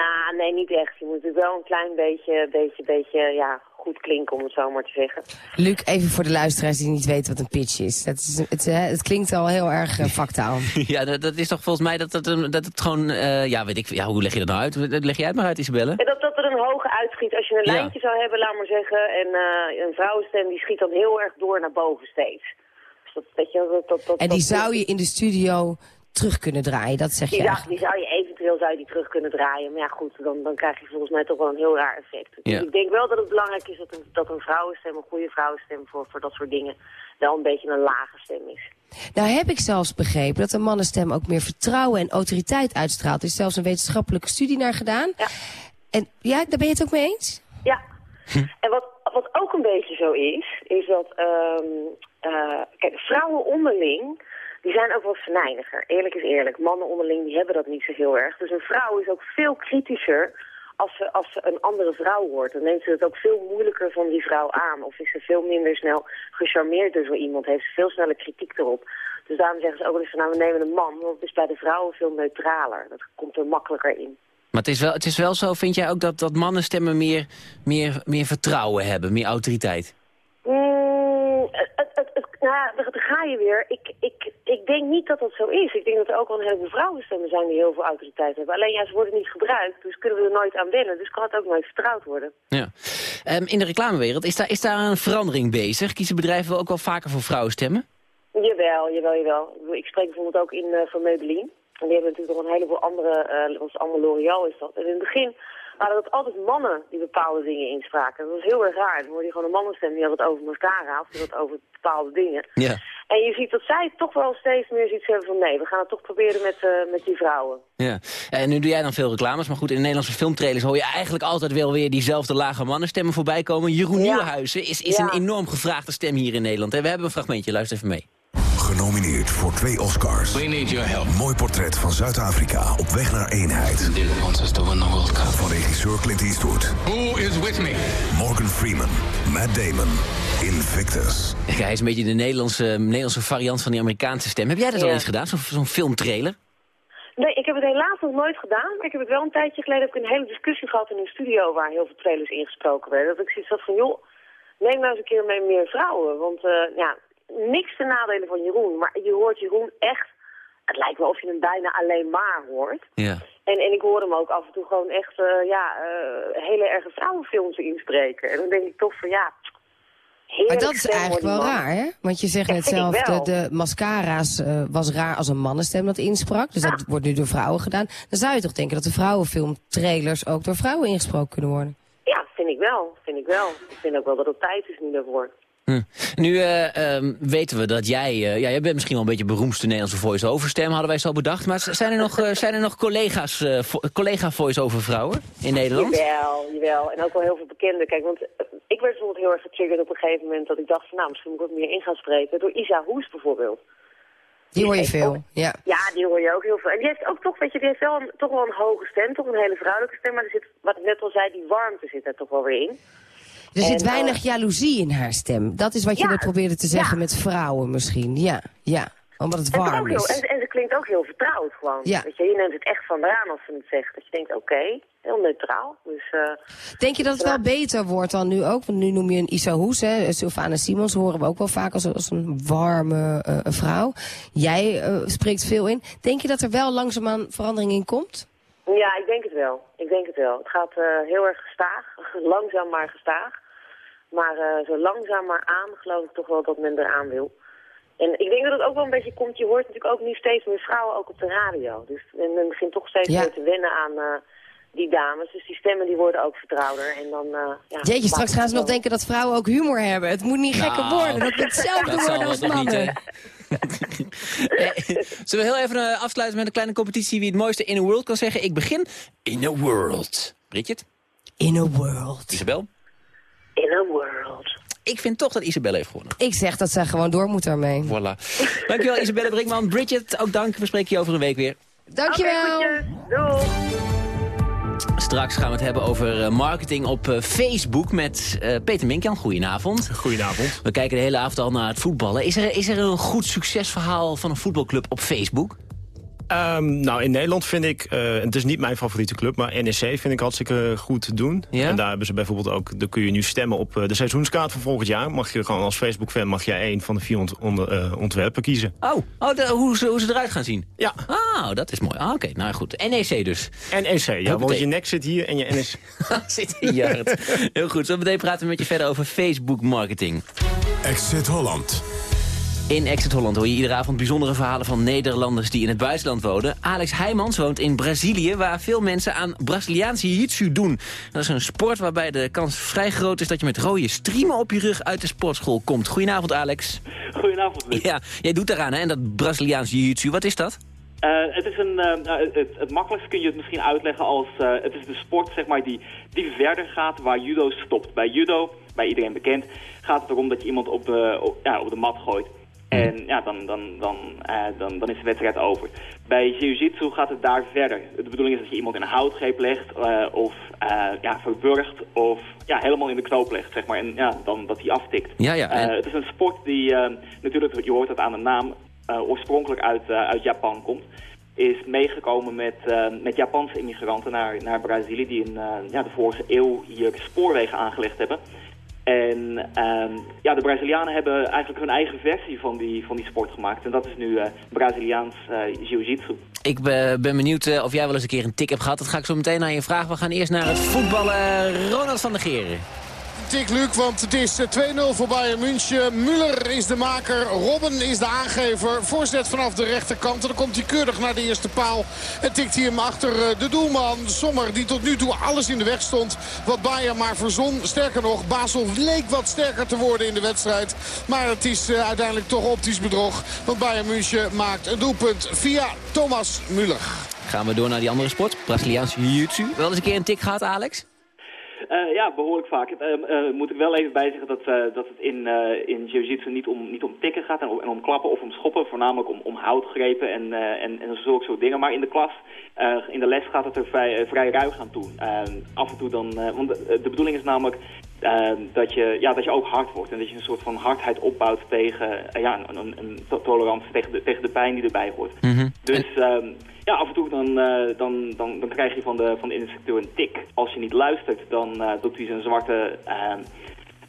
[SPEAKER 10] Nou, nee, niet echt. Je moet natuurlijk wel een klein beetje, beetje, beetje, ja, goed klinken, om het zo maar te zeggen.
[SPEAKER 8] Luc, even voor de luisteraars die niet weten wat een pitch is. Het, is, het, het klinkt al heel erg uh, factaal.
[SPEAKER 3] ja, dat, dat, is toch volgens mij dat, dat, dat het gewoon, uh, ja, weet ik, ja, hoe leg je dat nou uit? Leg jij het maar uit, Isabelle?
[SPEAKER 10] Ja, dat, dat er een hoge uitschiet. Als je een
[SPEAKER 3] Ja.
[SPEAKER 10] lijntje zou hebben, laat maar zeggen, en uh, een vrouwenstem die schiet dan heel erg door naar boven steeds. Dus dat, weet je, dat, dat, dat,
[SPEAKER 8] En die
[SPEAKER 10] dat-
[SPEAKER 8] zou je in de studio terug kunnen draaien, dat zeg je
[SPEAKER 10] Die,
[SPEAKER 8] eigenlijk.
[SPEAKER 10] die zou je eventueel zou je die terug kunnen draaien. Maar ja, goed, dan, dan krijg je volgens mij toch wel een heel raar effect.
[SPEAKER 3] Ja.
[SPEAKER 10] Dus ik denk wel dat het belangrijk is dat een, dat een vrouwenstem, een goede vrouwenstem voor, voor dat soort dingen, wel een beetje een lage stem is.
[SPEAKER 8] Nou heb ik zelfs begrepen dat een mannenstem ook meer vertrouwen en autoriteit uitstraalt. Er is zelfs een wetenschappelijke studie naar gedaan.
[SPEAKER 10] Ja.
[SPEAKER 8] En ja, daar ben je het ook mee eens?
[SPEAKER 10] Ja. En wat, wat ook een beetje zo is, is dat, ehm eh, kijk, vrouwen onderling, die zijn ook wat venijniger. Eerlijk is eerlijk. Mannen onderling, die hebben dat niet zo heel erg. Dus een vrouw is ook veel kritischer als ze, als ze een andere vrouw hoort. Dan neemt ze het ook veel moeilijker van die vrouw aan. Of is ze veel minder snel gecharmeerd door zo iemand. Heeft ze veel sneller kritiek erop. Dus daarom zeggen ze ook wel eens van, nou, we nemen een man. Want het is bij de vrouwen veel neutraler. Dat komt er makkelijker in.
[SPEAKER 3] Maar het is wel, het is wel zo, vind jij ook, dat, dat mannenstemmen meer, meer, meer vertrouwen hebben, meer autoriteit?
[SPEAKER 10] Mm, het, het, het, het- nou, ja, daar daar ga je weer. Ik, ik, ik denk niet dat dat zo is. Ik denk dat er ook wel een heleboel vrouwenstemmen zijn die heel veel autoriteit hebben. Alleen ja, ze worden niet gebruikt, dus kunnen we er nooit aan wennen. Dus kan het ook nooit vertrouwd worden.
[SPEAKER 3] Ja. Ehm, in de reclamewereld, is daar, is daar een verandering bezig? Kiezen bedrijven wel ook wel vaker voor vrouwenstemmen?
[SPEAKER 10] Jawel, jawel, jawel. Ik spreek bijvoorbeeld ook in eh voor Maybelline. En die hebben natuurlijk nog een heleboel andere, is allemaal L'Oreal is dat. En in het begin waren dat altijd mannen die bepaalde dingen inspraken. Dat was heel erg raar. Dan hoorde je gewoon een mannenstem die had het over mascara of die had het over bepaalde dingen.
[SPEAKER 3] Ja.
[SPEAKER 10] En je ziet dat zij toch wel steeds meer zoiets hebben van nee, we gaan het toch proberen met, eh, met die vrouwen.
[SPEAKER 3] Ja. En nu doe jij dan veel reclames, maar goed, in de Nederlandse filmtrailers hoor je eigenlijk altijd wel weer diezelfde lage mannenstemmen voorbij komen. Jeroen
[SPEAKER 10] Ja.
[SPEAKER 3] Nieuwenhuizen is, is
[SPEAKER 10] Ja.
[SPEAKER 3] een enorm gevraagde stem hier in Nederland. hè. We hebben een fragmentje, luister even mee.
[SPEAKER 2] Genomineerd voor twee Oscars.
[SPEAKER 12] We need your help.
[SPEAKER 2] Mooi portret van Zuid-Afrika op weg naar eenheid.
[SPEAKER 12] Dylan wants us to win the World Cup.
[SPEAKER 2] Van regisseur Clint Eastwood.
[SPEAKER 12] Who is with me?
[SPEAKER 2] Morgan Freeman. Matt Damon. Invictus.
[SPEAKER 3] Hij is een beetje de Nederlandse, Nederlandse variant van die Amerikaanse stem. Heb jij dat al eens gedaan, zo'n zo'n filmtrailer?
[SPEAKER 10] Nee, ik heb het helaas nog nooit gedaan. Maar ik heb het wel een tijdje geleden heb ik een hele discussie gehad in een studio waar heel veel trailers ingesproken werden. Dat ik zoiets had van, joh, neem nou eens een keer mee meer vrouwen. Want eh, ja, niks ten nadele van Jeroen. Maar je hoort Jeroen echt, het lijkt wel of je hem bijna alleen maar hoort.
[SPEAKER 3] Ja.
[SPEAKER 10] En, en ik hoor hem ook af en toe gewoon echt eh, ja, eh, hele erge vrouwenfilms inspreken. En dan denk ik toch van ja.
[SPEAKER 8] Maar dat is eigenlijk wel
[SPEAKER 10] man.
[SPEAKER 8] raar, hè? Want je zegt net zelf, de,
[SPEAKER 10] wel.
[SPEAKER 8] de mascara's eh, was raar als een mannenstem dat insprak. Dus dat wordt nu door vrouwen gedaan. Dan zou je toch denken dat de vrouwenfilmtrailers ook door vrouwen ingesproken kunnen worden?
[SPEAKER 10] Ja, vind ik wel. Vind ik wel. Ik vind ook wel dat het tijd is nu daarvoor.
[SPEAKER 3] Hm. Nu eh, ehm, weten we dat jij... eh, ja, jij bent misschien wel een beetje beroemdste Nederlandse voice-over stem, hadden wij zo bedacht. Maar zijn er nog, eh, zijn er nog collega's, vo- collega voice-over vrouwen in Nederland?
[SPEAKER 10] Jawel, jawel. En ook wel heel veel bekende. Kijk, want ik werd bijvoorbeeld heel erg getriggerd op een gegeven moment dat ik dacht van nou, misschien moet ik wat meer in gaan spreken. Door Isa Hoes bijvoorbeeld.
[SPEAKER 8] Die hoor je veel,
[SPEAKER 10] ook-
[SPEAKER 8] ja.
[SPEAKER 10] Ja, die hoor je ook heel veel. En die heeft ook toch, weet je, die heeft wel een, toch wel een hoge stem, toch een hele vrouwelijke stem. Maar er zit, wat ik net al zei, die warmte zit er toch wel weer in.
[SPEAKER 8] Er zit
[SPEAKER 10] En,
[SPEAKER 8] weinig
[SPEAKER 10] eh,
[SPEAKER 8] jaloezie in haar stem. Dat is wat je
[SPEAKER 10] Ja,
[SPEAKER 8] net probeerde te zeggen
[SPEAKER 10] ja.
[SPEAKER 8] met vrouwen misschien. Ja, ja. Omdat het warm
[SPEAKER 10] heel,
[SPEAKER 8] is.
[SPEAKER 10] en, en ze klinkt ook heel vertrouwd gewoon.
[SPEAKER 8] Ja.
[SPEAKER 10] Weet je, je neemt het echt van de aan als ze het zegt. Dat je denkt, oké, heel neutraal. Dus, eh,
[SPEAKER 8] Denk je dat het wel beter wordt dan nu ook? Want nu noem je een Isa Hoes, hè. Sylvana Simons horen we ook wel vaak als, als een warme eh, vrouw. Jij eh, spreekt veel in. Denk je dat er wel langzaamaan verandering in komt?
[SPEAKER 10] Ja, ik denk het wel. Ik denk het wel. Het gaat eh, heel erg gestaag. Langzaam maar gestaag. Maar eh, zo langzaam maar aan geloof ik toch wel dat men eraan wil. En ik denk dat het ook wel een beetje komt. Je hoort natuurlijk ook nu steeds meer vrouwen ook op de radio. Dus men, men begint toch steeds
[SPEAKER 8] Ja.
[SPEAKER 10] meer te wennen aan eh, die dames. Dus die stemmen die worden ook vertrouwder. En dan, eh ja,
[SPEAKER 8] Jeetje, straks gaan ze nog
[SPEAKER 10] wel-
[SPEAKER 8] denken dat vrouwen ook humor hebben. Het moet niet gekker
[SPEAKER 3] Nou,
[SPEAKER 8] worden. Dat we hetzelfde worden als mannen.
[SPEAKER 3] Zullen we heel even afsluiten met een kleine competitie... wie het mooiste in a world kan zeggen? Ik begin in a world. Bridget?
[SPEAKER 8] In a world.
[SPEAKER 3] Isabel?
[SPEAKER 10] In a world.
[SPEAKER 3] Ik vind toch dat Isabel heeft gewonnen.
[SPEAKER 8] Ik zeg dat zij gewoon door moet daarmee.
[SPEAKER 3] Voilà. Dankjewel Isabelle Brinkman. Bridget, ook dank. We spreken je over een week weer.
[SPEAKER 8] Dankjewel.
[SPEAKER 10] Doei.
[SPEAKER 3] Straks gaan we het hebben over eh, marketing op eh, Facebook met eh, Peter Minkjan. Goedenavond.
[SPEAKER 13] Goedenavond.
[SPEAKER 3] We kijken de hele avond al naar het voetballen. Is er, is er een goed succesverhaal van een voetbalclub op Facebook?
[SPEAKER 13] Ehm, nou, in Nederland vind ik, eh, het is niet mijn favoriete club, maar NEC vind ik hartstikke goed te doen.
[SPEAKER 3] Ja?
[SPEAKER 13] En daar hebben ze bijvoorbeeld ook, daar kun je nu stemmen op eh, de seizoenskaart van volgend jaar. Mag je gewoon als Facebook-fan mag jij één van de vier ont- onder- eh, ontwerpen kiezen.
[SPEAKER 3] Oh, oh de- hoe, ze, hoe ze eruit gaan zien?
[SPEAKER 13] Ja.
[SPEAKER 3] Oh, dat is mooi. Ah, Oké, nou goed. NEC dus.
[SPEAKER 13] NEC, ja, want je nek zit hier en je NEC...
[SPEAKER 3] Zit in je hart. Heel goed. Zo meteen praten we met je verder over Facebook marketing.
[SPEAKER 2] Exit Holland.
[SPEAKER 3] In Exit Holland hoor je iedere avond bijzondere verhalen van Nederlanders die in het buitenland wonen. Alex Heijmans woont in Brazilië, waar veel mensen aan Braziliaanse jiu-jitsu doen. Dat is een sport waarbij de kans vrij groot is dat je met rode striemen op je rug uit de sportschool komt. Goedenavond Alex.
[SPEAKER 14] Goedenavond. Luc.
[SPEAKER 3] Ja, jij doet daaraan hè, en dat Braziliaanse jiu-jitsu. Wat is dat?
[SPEAKER 14] Eh, het is een, eh, nou, het, het makkelijkst kun je het misschien uitleggen als eh, het is de sport zeg maar, die, die verder gaat waar judo stopt. Bij judo, bij iedereen bekend, gaat het erom dat je iemand op, op, ja, op de mat gooit. En ja, dan, dan, dan, eh, dan, dan is de wedstrijd over. Bij jiu-jitsu gaat het daar verder. De bedoeling is dat je iemand in een houtgreep legt eh, of eh, ja, verburgt of ja, helemaal in de knoop legt, zeg maar. En ja, dan dat hij aftikt.
[SPEAKER 3] Ja, ja. en-
[SPEAKER 14] het is een sport die, natuurlijk, je hoort het aan de naam, oorspronkelijk uit, uit Japan komt. Is meegekomen met, met Japanse immigranten naar, naar Brazilië die in ja, de vorige eeuw hier spoorwegen aangelegd hebben. En ehm, ja, de Brazilianen hebben eigenlijk hun eigen versie van die, van die sport gemaakt. En dat is nu eh, Braziliaans eh, jiu-jitsu.
[SPEAKER 3] Ik ben, ben benieuwd eh, of jij wel eens een keer een tik hebt gehad. Dat ga ik zo meteen aan je vragen. We gaan eerst naar het voetballen. Ronald van der Geren.
[SPEAKER 4] Tik, Luc, want het is eh, 2-0 voor Bayern München. Müller is de maker, Robben is de aangever. Voorzet vanaf de rechterkant en dan komt hij keurig naar de eerste paal. En tikt hij hem achter eh, de doelman Sommer, die tot nu toe alles in de weg stond. Wat Bayern maar verzon. Sterker nog, Basel leek wat sterker te worden in de wedstrijd. Maar het is eh, uiteindelijk toch optisch bedrog. Want Bayern München maakt een doelpunt via Thomas Müller.
[SPEAKER 3] Gaan we door naar die andere sport. Braziliaanse jiu-jitsu. Wel eens een keer een tik gehad, Alex?
[SPEAKER 14] Eh, ja, behoorlijk vaak. Eh, moet ik wel even bijzeggen dat, dat het in, in jiu-jitsu niet om, niet om tikken gaat en om, en om klappen of om schoppen. Voornamelijk om, om houtgrepen en, en, en zulke soort dingen. Maar in de klas, in de les gaat het er vrij, vrij ruig aan toe. Af en toe dan, want de, de bedoeling is namelijk dat, je, ja, dat je ook hard wordt. En dat je een soort van hardheid opbouwt tegen, ja, een, een, een to- tolerantie tegen de, tegen de pijn die erbij hoort. Dus ehm, ja, af en toe dan, eh, dan, dan, dan krijg je van de, van de instructeur een tik. Als je niet luistert, dan eh, doet hij zijn zwarte, ehm,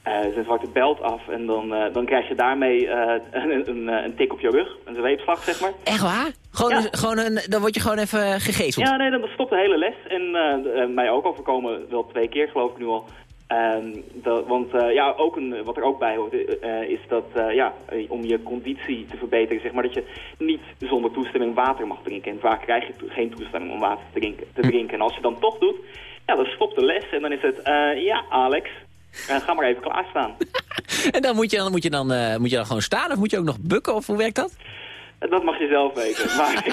[SPEAKER 14] eh, zijn zwarte belt af. En dan, dan krijg je daarmee een, een, een tik op je rug. Een zweepslag, zeg maar.
[SPEAKER 3] Echt waar? Gewoon,
[SPEAKER 14] Ja.
[SPEAKER 3] een- gewoon een, dan word je gewoon even gegezeld.
[SPEAKER 14] Ja, nee, dan stopt de hele les. En mij ook overkomen, wel twee keer geloof ik nu al. Ehm, dat, want eh, ja, ook een, wat er ook bij hoort, eh, is dat eh, ja, om je conditie te verbeteren, zeg maar, dat je niet zonder toestemming water mag drinken. En vaak krijg je geen toestemming om water te drinken, te drinken. En als je dan toch doet, ja, dan stopt de les en dan is het, ja, Alex, ga maar even klaarstaan.
[SPEAKER 3] En dan moet je dan, moet, je dan, moet je dan gewoon staan of moet je ook nog bukken of hoe werkt dat?
[SPEAKER 14] Dat mag je zelf weten. Maar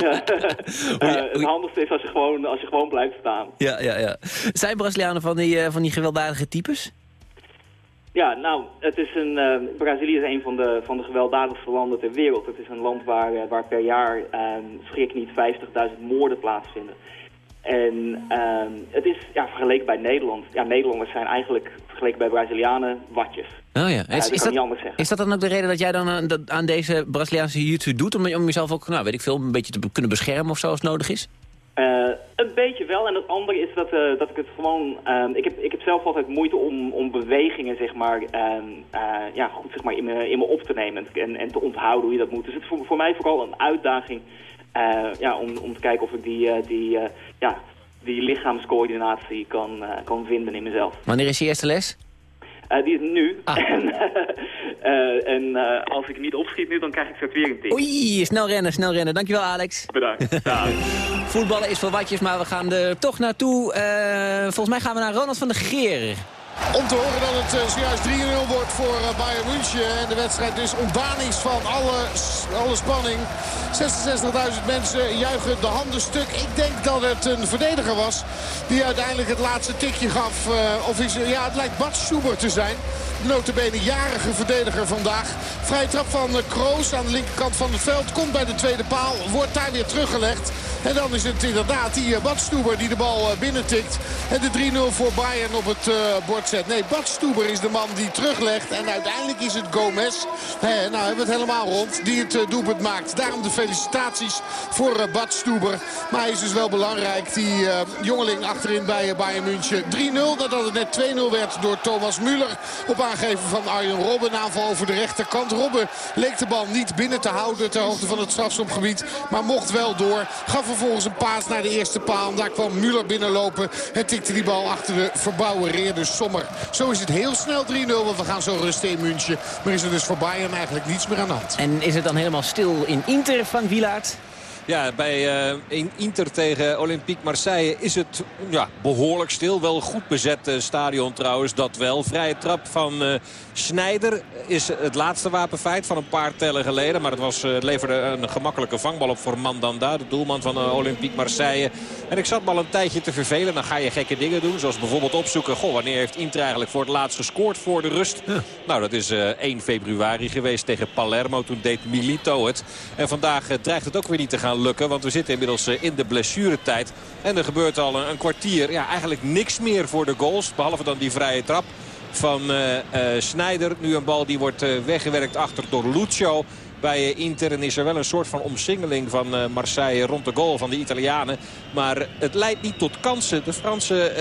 [SPEAKER 14] eh, het handigste is als je, gewoon, als je gewoon blijft staan.
[SPEAKER 3] Ja, ja, ja. Zijn Brazilianen van die, eh, van die gewelddadige types?
[SPEAKER 14] Ja, nou, het is een, Brazilië is een van de, van de gewelddadigste landen ter wereld. Het is een land waar, waar per jaar, eh, schrik niet, 50.000 moorden plaatsvinden. En eh, het is ja, vergeleken bij Nederland. Ja, Nederlanders zijn eigenlijk vergeleken bij Brazilianen watjes.
[SPEAKER 3] Oh ja.
[SPEAKER 14] Ja, dat niet anders zeggen.
[SPEAKER 3] is dat dan ook de reden dat jij dan aan, dat- aan deze Braziliaanse jiu-jitsu doet? Om, om jezelf ook, nou weet ik veel, een beetje te kunnen beschermen of zo als nodig is?
[SPEAKER 14] Eh, een beetje wel. En het andere is dat, eh, dat ik het gewoon... eh, ik, heb, ik heb zelf altijd moeite om, om bewegingen, zeg maar, eh, eh, ja, goed, zeg maar in, me, in me op te nemen en, en te onthouden hoe je dat moet. Dus het is voor, voor mij vooral een uitdaging eh, ja, om, om te kijken of ik die, eh, die, eh, ja, die lichaamscoördinatie kan, eh, kan vinden in mezelf.
[SPEAKER 3] Wanneer is je eerste les?
[SPEAKER 14] Eh, die is nu. En, eh, en eh, als ik niet opschiet nu, dan krijg ik straks weer een tik.
[SPEAKER 3] Oei, snel rennen, snel rennen. Dankjewel Alex.
[SPEAKER 14] Bedankt.
[SPEAKER 3] Voetballen is voor watjes, maar we gaan er toch naartoe. Eh, volgens mij gaan we naar Ronald van der Geer.
[SPEAKER 4] Om te horen dat het eh, zojuist 3-0 wordt voor eh, Bayern München. En de wedstrijd dus ontdaan is van alle, alle spanning. 66.000 mensen juichen de handen stuk. Ik denk dat het een verdediger was die uiteindelijk het laatste tikje gaf. eh, of is, ja, het lijkt Bart Schubert te zijn. Notabene jarige verdediger vandaag. Vrije trap van eh, Kroos aan de linkerkant van het veld. Komt bij de tweede paal. Wordt daar weer teruggelegd. En dan is het inderdaad die uh, Bad Stuber die de bal uh, binnentikt. En de 3-0 voor Bayern op het bord zet. Nee, Bad Stuber is de man die teruglegt. En uiteindelijk is het Gomez. Hey, nou hebben we het helemaal rond. Die het doelpunt maakt. Daarom de felicitaties voor uh, Bad Stuber. Maar hij is dus wel belangrijk. Die jongeling achterin bij Bayern München. 3-0 nadat het net 2-0 werd door Thomas Müller. Op aangeven van Arjen Robben. Aanval over de rechterkant. Robben leek de bal niet binnen te houden ter hoogte van het strafschopgebied. Maar mocht wel door. Gaf vervolgens een paas naar de eerste paal. Daar kwam Müller binnenlopen. En tikte die bal achter de verbouwereerde Sommer. Zo is het heel snel 3-0. Want we gaan zo rusten in München. Maar is er dus voor Bayern eigenlijk niets meer aan de hand.
[SPEAKER 3] En is het dan helemaal stil in Inter, Frank Wielaert?
[SPEAKER 5] Ja, bij uh, in Inter tegen Olympique Marseille is het ja, behoorlijk stil. Wel goed bezet uh, stadion trouwens, dat wel. Vrije trap van uh, Schneider is het laatste wapenfeit van een paar tellen geleden. Maar het was, leverde een gemakkelijke vangbal op voor Mandanda, de doelman van Olympique Marseille. En ik zat me al een tijdje te vervelen. Dan ga je gekke dingen doen, zoals bijvoorbeeld opzoeken... Goh, wanneer heeft Inter eigenlijk voor het laatst gescoord voor de rust? Nou, dat is 1 februari geweest tegen Palermo. Toen deed Milito het. En vandaag dreigt het ook weer niet te gaan lukken. Want we zitten inmiddels in de blessuretijd. En er gebeurt al een, kwartier ja, eigenlijk niks meer voor de goals. Behalve dan die vrije trap van uh, uh, Snijder. Nu een bal die wordt weggewerkt achter door Lucio bij Inter. En is er wel een soort van omsingeling van Marseille rond de goal van de Italianen. Maar het leidt niet tot kansen. De Fransen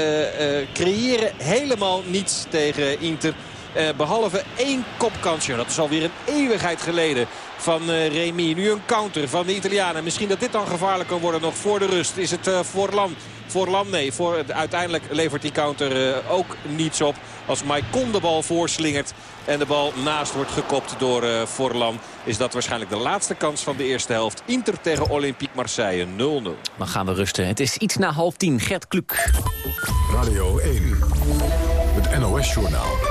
[SPEAKER 5] creëren helemaal niets tegen Inter. Behalve één kopkansje. Dat is alweer een eeuwigheid geleden van uh, Remy. Nu een counter van de Italianen. Misschien dat dit dan gevaarlijk kan worden nog voor de rust. Is het uh, Forlan Forlan nee. Voor, uiteindelijk levert die counter ook niets op. Als Maikon de bal voorslingert en de bal naast wordt gekopt door uh, Forlan... is dat waarschijnlijk de laatste kans van de eerste helft. Inter tegen Olympique Marseille 0-0.
[SPEAKER 3] Dan gaan we rusten. Het is iets na half tien. Gert Kluk.
[SPEAKER 2] Radio 1. Het NOS-journaal.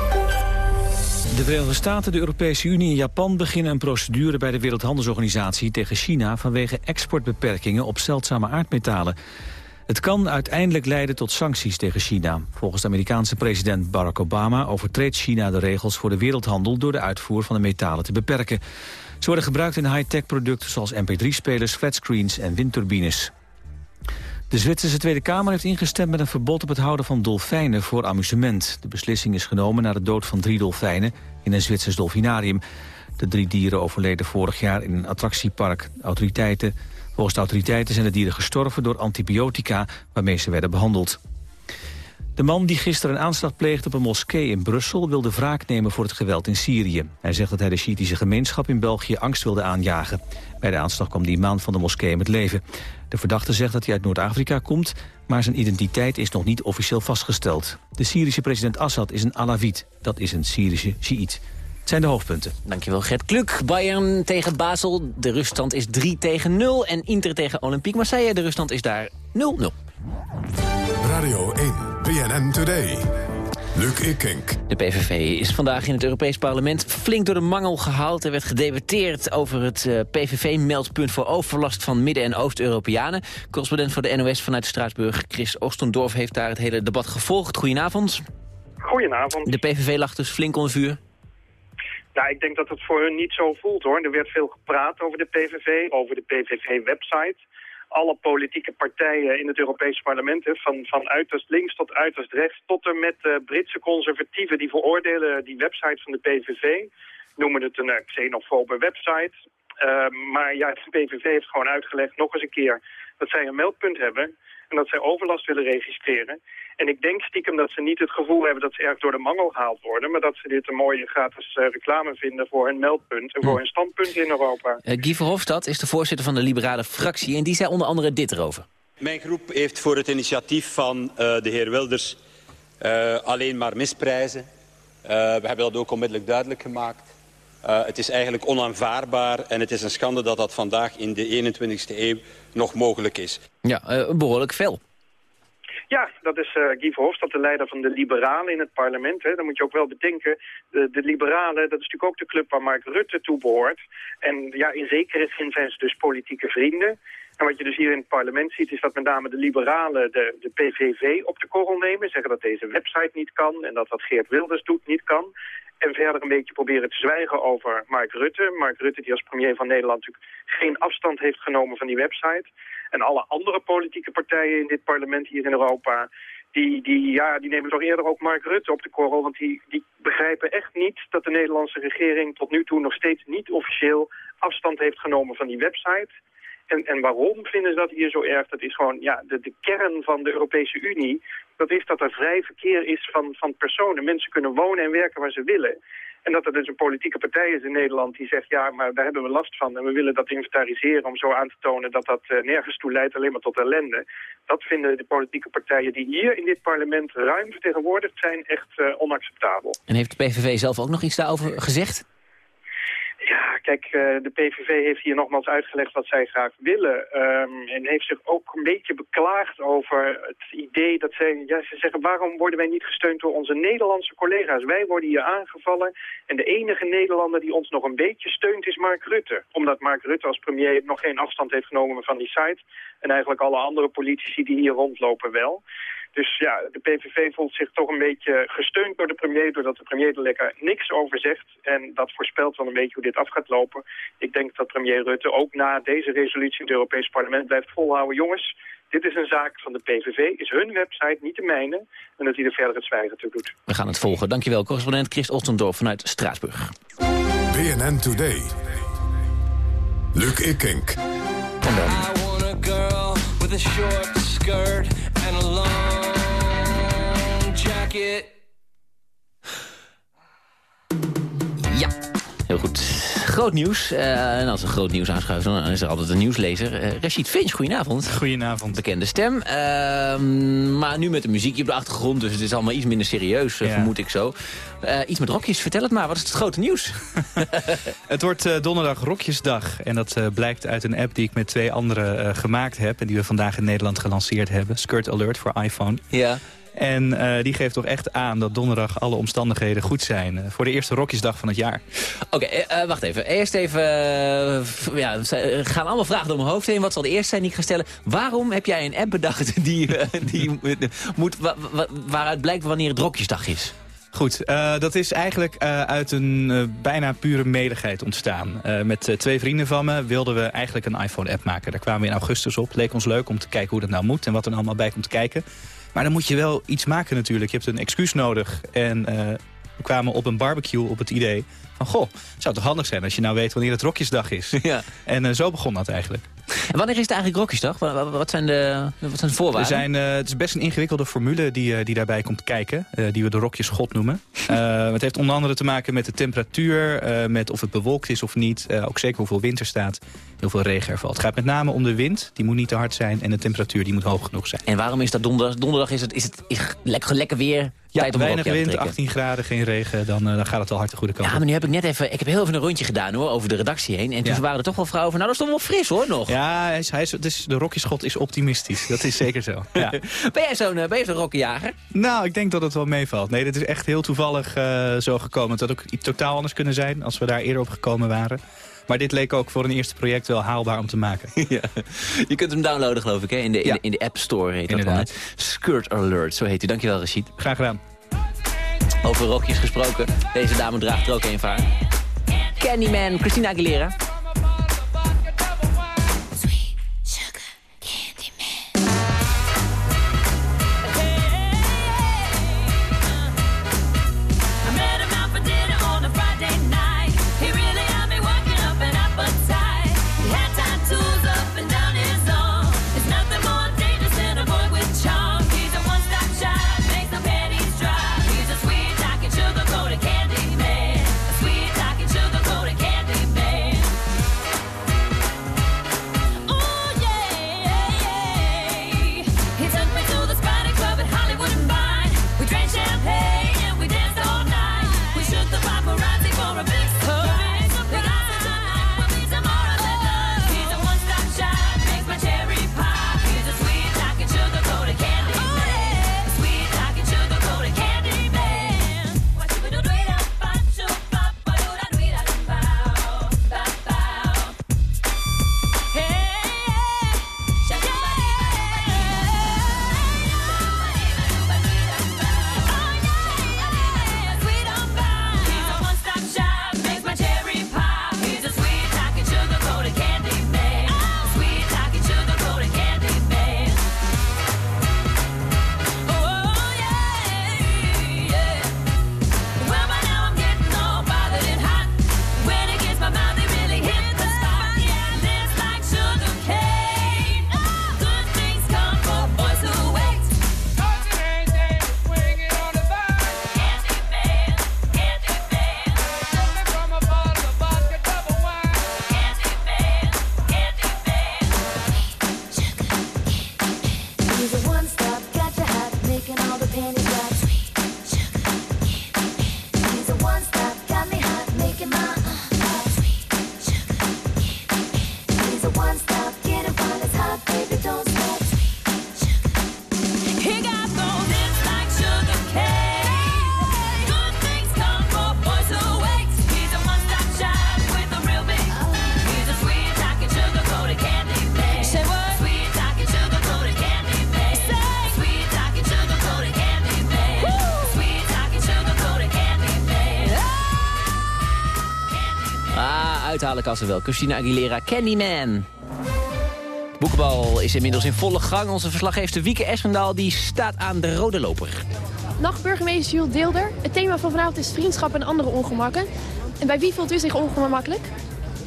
[SPEAKER 1] De Verenigde Staten, de Europese Unie en Japan beginnen een procedure bij de Wereldhandelsorganisatie tegen China vanwege exportbeperkingen op zeldzame aardmetalen. Het kan uiteindelijk leiden tot sancties tegen China. Volgens de Amerikaanse president Barack Obama overtreedt China de regels voor de wereldhandel door de uitvoer van de metalen te beperken. Ze worden gebruikt in high-tech producten zoals mp3-spelers, flatscreens en windturbines. De Zwitserse Tweede Kamer heeft ingestemd met een verbod op het houden van dolfijnen voor amusement. De beslissing is genomen na de dood van drie dolfijnen in een Zwitsers dolfinarium. De drie dieren overleden vorig jaar in een attractiepark. Autoriteiten, volgens de autoriteiten zijn de dieren gestorven door antibiotica waarmee ze werden behandeld. De man die gisteren een aanslag pleegde op een moskee in Brussel... wilde wraak nemen voor het geweld in Syrië. Hij zegt dat hij de Shiïtische gemeenschap in België angst wilde aanjagen. Bij de aanslag kwam die man van de moskee met leven. De verdachte zegt dat hij uit Noord-Afrika komt... maar zijn identiteit is nog niet officieel vastgesteld. De Syrische president Assad is een Alawit. Dat is een Syrische Shiït. Het zijn de hoofdpunten.
[SPEAKER 3] Dankjewel Gert Kluk. Bayern tegen Basel. De ruststand is 3 tegen 0. En Inter tegen Olympique Marseille. De ruststand is daar 0-0.
[SPEAKER 2] Radio 1, BNN Today. Luc Ikink.
[SPEAKER 3] De PVV is vandaag in het Europees Parlement flink door de mangel gehaald. Er werd gedebatteerd over het uh, PVV-meldpunt voor overlast van Midden- en Oost-Europeanen. Correspondent voor de NOS vanuit Straatsburg, Chris Ostendorf, heeft daar het hele debat gevolgd. Goedenavond.
[SPEAKER 15] Goedenavond.
[SPEAKER 3] De PVV lag dus flink onder vuur.
[SPEAKER 15] Nou, ik denk dat het voor hun niet zo voelt, hoor. Er werd veel gepraat over de PVV, over de PVV-website alle politieke partijen in het Europese parlement, van, van uiterst links tot uiterst rechts, tot en met uh, Britse conservatieven, die veroordelen die website van de PVV, noemen het een uh, xenofobe website. Uh, maar ja, de PVV heeft gewoon uitgelegd, nog eens een keer, dat zij een meldpunt hebben en dat zij overlast willen registreren. En ik denk stiekem dat ze niet het gevoel hebben dat ze erg door de mangel gehaald worden... maar dat ze dit een mooie gratis uh, reclame vinden voor hun meldpunt... en voor hun standpunt in Europa.
[SPEAKER 3] Uh, Guy Verhofstadt is de voorzitter van de liberale fractie... en die zei onder andere dit erover.
[SPEAKER 16] Mijn groep heeft voor het initiatief van uh, de heer Wilders alleen maar misprijzen. we hebben dat ook onmiddellijk duidelijk gemaakt. Uh, het is eigenlijk onaanvaardbaar en het is een schande dat dat vandaag in de 21ste eeuw nog mogelijk is.
[SPEAKER 3] Ja, uh, behoorlijk veel.
[SPEAKER 15] Ja, dat is uh, Guy Verhofstadt, de leider van de Liberalen in het parlement. Hè. Dan moet je ook wel bedenken, de, de Liberalen, dat is natuurlijk ook de club waar Mark Rutte toe behoort. En ja, in zekere zin zijn ze dus politieke vrienden. En wat je dus hier in het parlement ziet, is dat met name de liberalen de, de PVV op de korrel nemen. Zeggen dat deze website niet kan en dat wat Geert Wilders doet niet kan. En verder een beetje proberen te zwijgen over Mark Rutte. Mark Rutte die als premier van Nederland natuurlijk geen afstand heeft genomen van die website. En alle andere politieke partijen in dit parlement hier in Europa... Die, die, ja, die nemen toch eerder ook Mark Rutte op de korrel. Want die, die begrijpen echt niet dat de Nederlandse regering tot nu toe nog steeds niet officieel afstand heeft genomen van die website. En, en waarom vinden ze dat hier zo erg? Dat is gewoon ja, de, kern van de Europese Unie. Dat is dat er vrij verkeer is van, van personen. Mensen kunnen wonen en werken waar ze willen. En dat er dus een politieke partij is in Nederland die zegt... ja, maar daar hebben we last van en we willen dat inventariseren... om zo aan te tonen dat dat uh, nergens toe leidt, alleen maar tot ellende. Dat vinden de politieke partijen die hier in dit parlement ruim vertegenwoordigd zijn... echt uh, onacceptabel.
[SPEAKER 3] En heeft de PVV zelf ook nog iets daarover gezegd?
[SPEAKER 15] Ja, kijk, uh, de PVV heeft hier nogmaals uitgelegd wat zij graag willen. Um, en heeft zich ook een beetje beklaagd over het idee dat zij... Ja, ze zeggen, waarom worden wij niet gesteund door onze Nederlandse collega's? Wij worden hier aangevallen en de enige Nederlander die ons nog een beetje steunt is Mark Rutte. Omdat Mark Rutte als premier nog geen afstand heeft genomen van die site. En eigenlijk alle andere politici die hier rondlopen wel. Dus ja, de PVV voelt zich toch een beetje gesteund door de premier... doordat de premier er lekker niks over zegt. En dat voorspelt wel een beetje hoe dit af gaat lopen. Ik denk dat premier Rutte ook na deze resolutie in het Europees Parlement blijft volhouden. Jongens, dit is een zaak van de PVV, is hun website, niet de mijne. En dat hij er verder het zwijgen toe doet.
[SPEAKER 3] We gaan het volgen. Dankjewel, correspondent Chris Ostendorf vanuit Straatsburg.
[SPEAKER 2] BNN Today. Luc Ikink.
[SPEAKER 17] I want a girl with a short skirt and a long jacket.
[SPEAKER 3] Ja, heel goed.
[SPEAKER 18] Groot nieuws. Eh, en als er groot nieuws aanschuift, dan is er altijd een nieuwslezer. Uh, Rashid Finch, goedenavond.
[SPEAKER 19] Goedenavond.
[SPEAKER 18] Bekende stem. Ehm, maar nu met een muziekje op de achtergrond, dus het is allemaal iets minder serieus, eh, vermoed ik zo. iets met rokjes, vertel het maar. Wat is het grote nieuws?
[SPEAKER 19] het wordt donderdag Rokjesdag. En dat blijkt uit een app die ik met twee anderen gemaakt heb... en die we vandaag in Nederland gelanceerd hebben. Skirt Alert voor iPhone.
[SPEAKER 18] Ja.
[SPEAKER 19] En uh, die geeft toch echt aan dat donderdag alle omstandigheden goed zijn. Uh, voor de eerste Rokjesdag van het jaar.
[SPEAKER 18] Oké, okay, uh, wacht even. Eerst even... ja, er gaan allemaal vragen door mijn hoofd heen. Wat zal de eerste zijn die ik ga stellen? Waarom heb jij een app bedacht die, die moet, waaruit blijkt wanneer het Rokjesdag is?
[SPEAKER 19] Goed, uh, dat is eigenlijk uh, uit een uh, bijna pure medigheid ontstaan. met twee vrienden van me wilden we eigenlijk een iPhone-app maken. Daar kwamen we in augustus op. Leek ons leuk om te kijken hoe dat nou moet en wat er allemaal bij komt kijken. Maar dan moet je wel iets maken natuurlijk. Je hebt een excuus nodig. En we kwamen op een barbecue op het idee van... goh, het zou toch handig zijn als je nou weet wanneer het Rokjesdag is.
[SPEAKER 18] Ja.
[SPEAKER 19] En zo begon dat eigenlijk.
[SPEAKER 18] En wanneer is het eigenlijk Rokjesdag? Wat zijn de, wat zijn de voorwaarden?
[SPEAKER 19] Er zijn, uh, het is best een ingewikkelde formule die, uh, die daarbij komt kijken. Uh, die we de Rokjesgod noemen. het heeft onder andere te maken met de temperatuur. met of het bewolkt is of niet. ook zeker hoeveel wind er staat. Heel veel regen er valt. Het gaat met name om de wind. Die moet niet te hard zijn. En de temperatuur die moet hoog genoeg zijn.
[SPEAKER 18] En waarom is dat donderdag? Donderdag is het, is het lekker, lekker weer.
[SPEAKER 19] Ja, weinig wind, 18 graden, geen regen, dan, dan gaat het al hard de goede kant
[SPEAKER 18] Ja, maar nu heb ik net even, ik heb heel even een rondje gedaan hoor, over de redactie heen. En toen waren er toch wel vrouwen van, nou dat is toch wel fris hoor nog.
[SPEAKER 19] Ja, hij is, hij is, dus de rokjeschot is optimistisch. Dat is zeker zo. Ja.
[SPEAKER 18] ben jij zo'n ben zo rokkenjager?
[SPEAKER 19] Nou, ik denk dat het wel meevalt. Nee, dit is echt heel toevallig uh, zo gekomen. Het had ook iets totaal anders kunnen zijn als we daar eerder op gekomen waren. Maar dit leek ook voor een eerste project wel haalbaar om te maken.
[SPEAKER 18] ja. Je kunt hem downloaden, geloof ik, hè? In, de, in, de, in de App Store heet Inderdaad. dat Skirt Alert, zo heet hij. Dankjewel, Rashid.
[SPEAKER 19] Graag gedaan.
[SPEAKER 18] Over rokjes gesproken. Deze dame draagt er ook een van. Candyman, Christina Aguilera. Uithalen kan ze wel. Christina Aguilera, Candyman. Boekenbal is inmiddels in volle gang. Onze verslaggever Wieke Espendaal die staat aan de rode loper.
[SPEAKER 20] Nacht burgemeester Jules Deelder. Het thema van vanavond is vriendschap en andere ongemakken. En bij wie voelt u zich ongemakkelijk?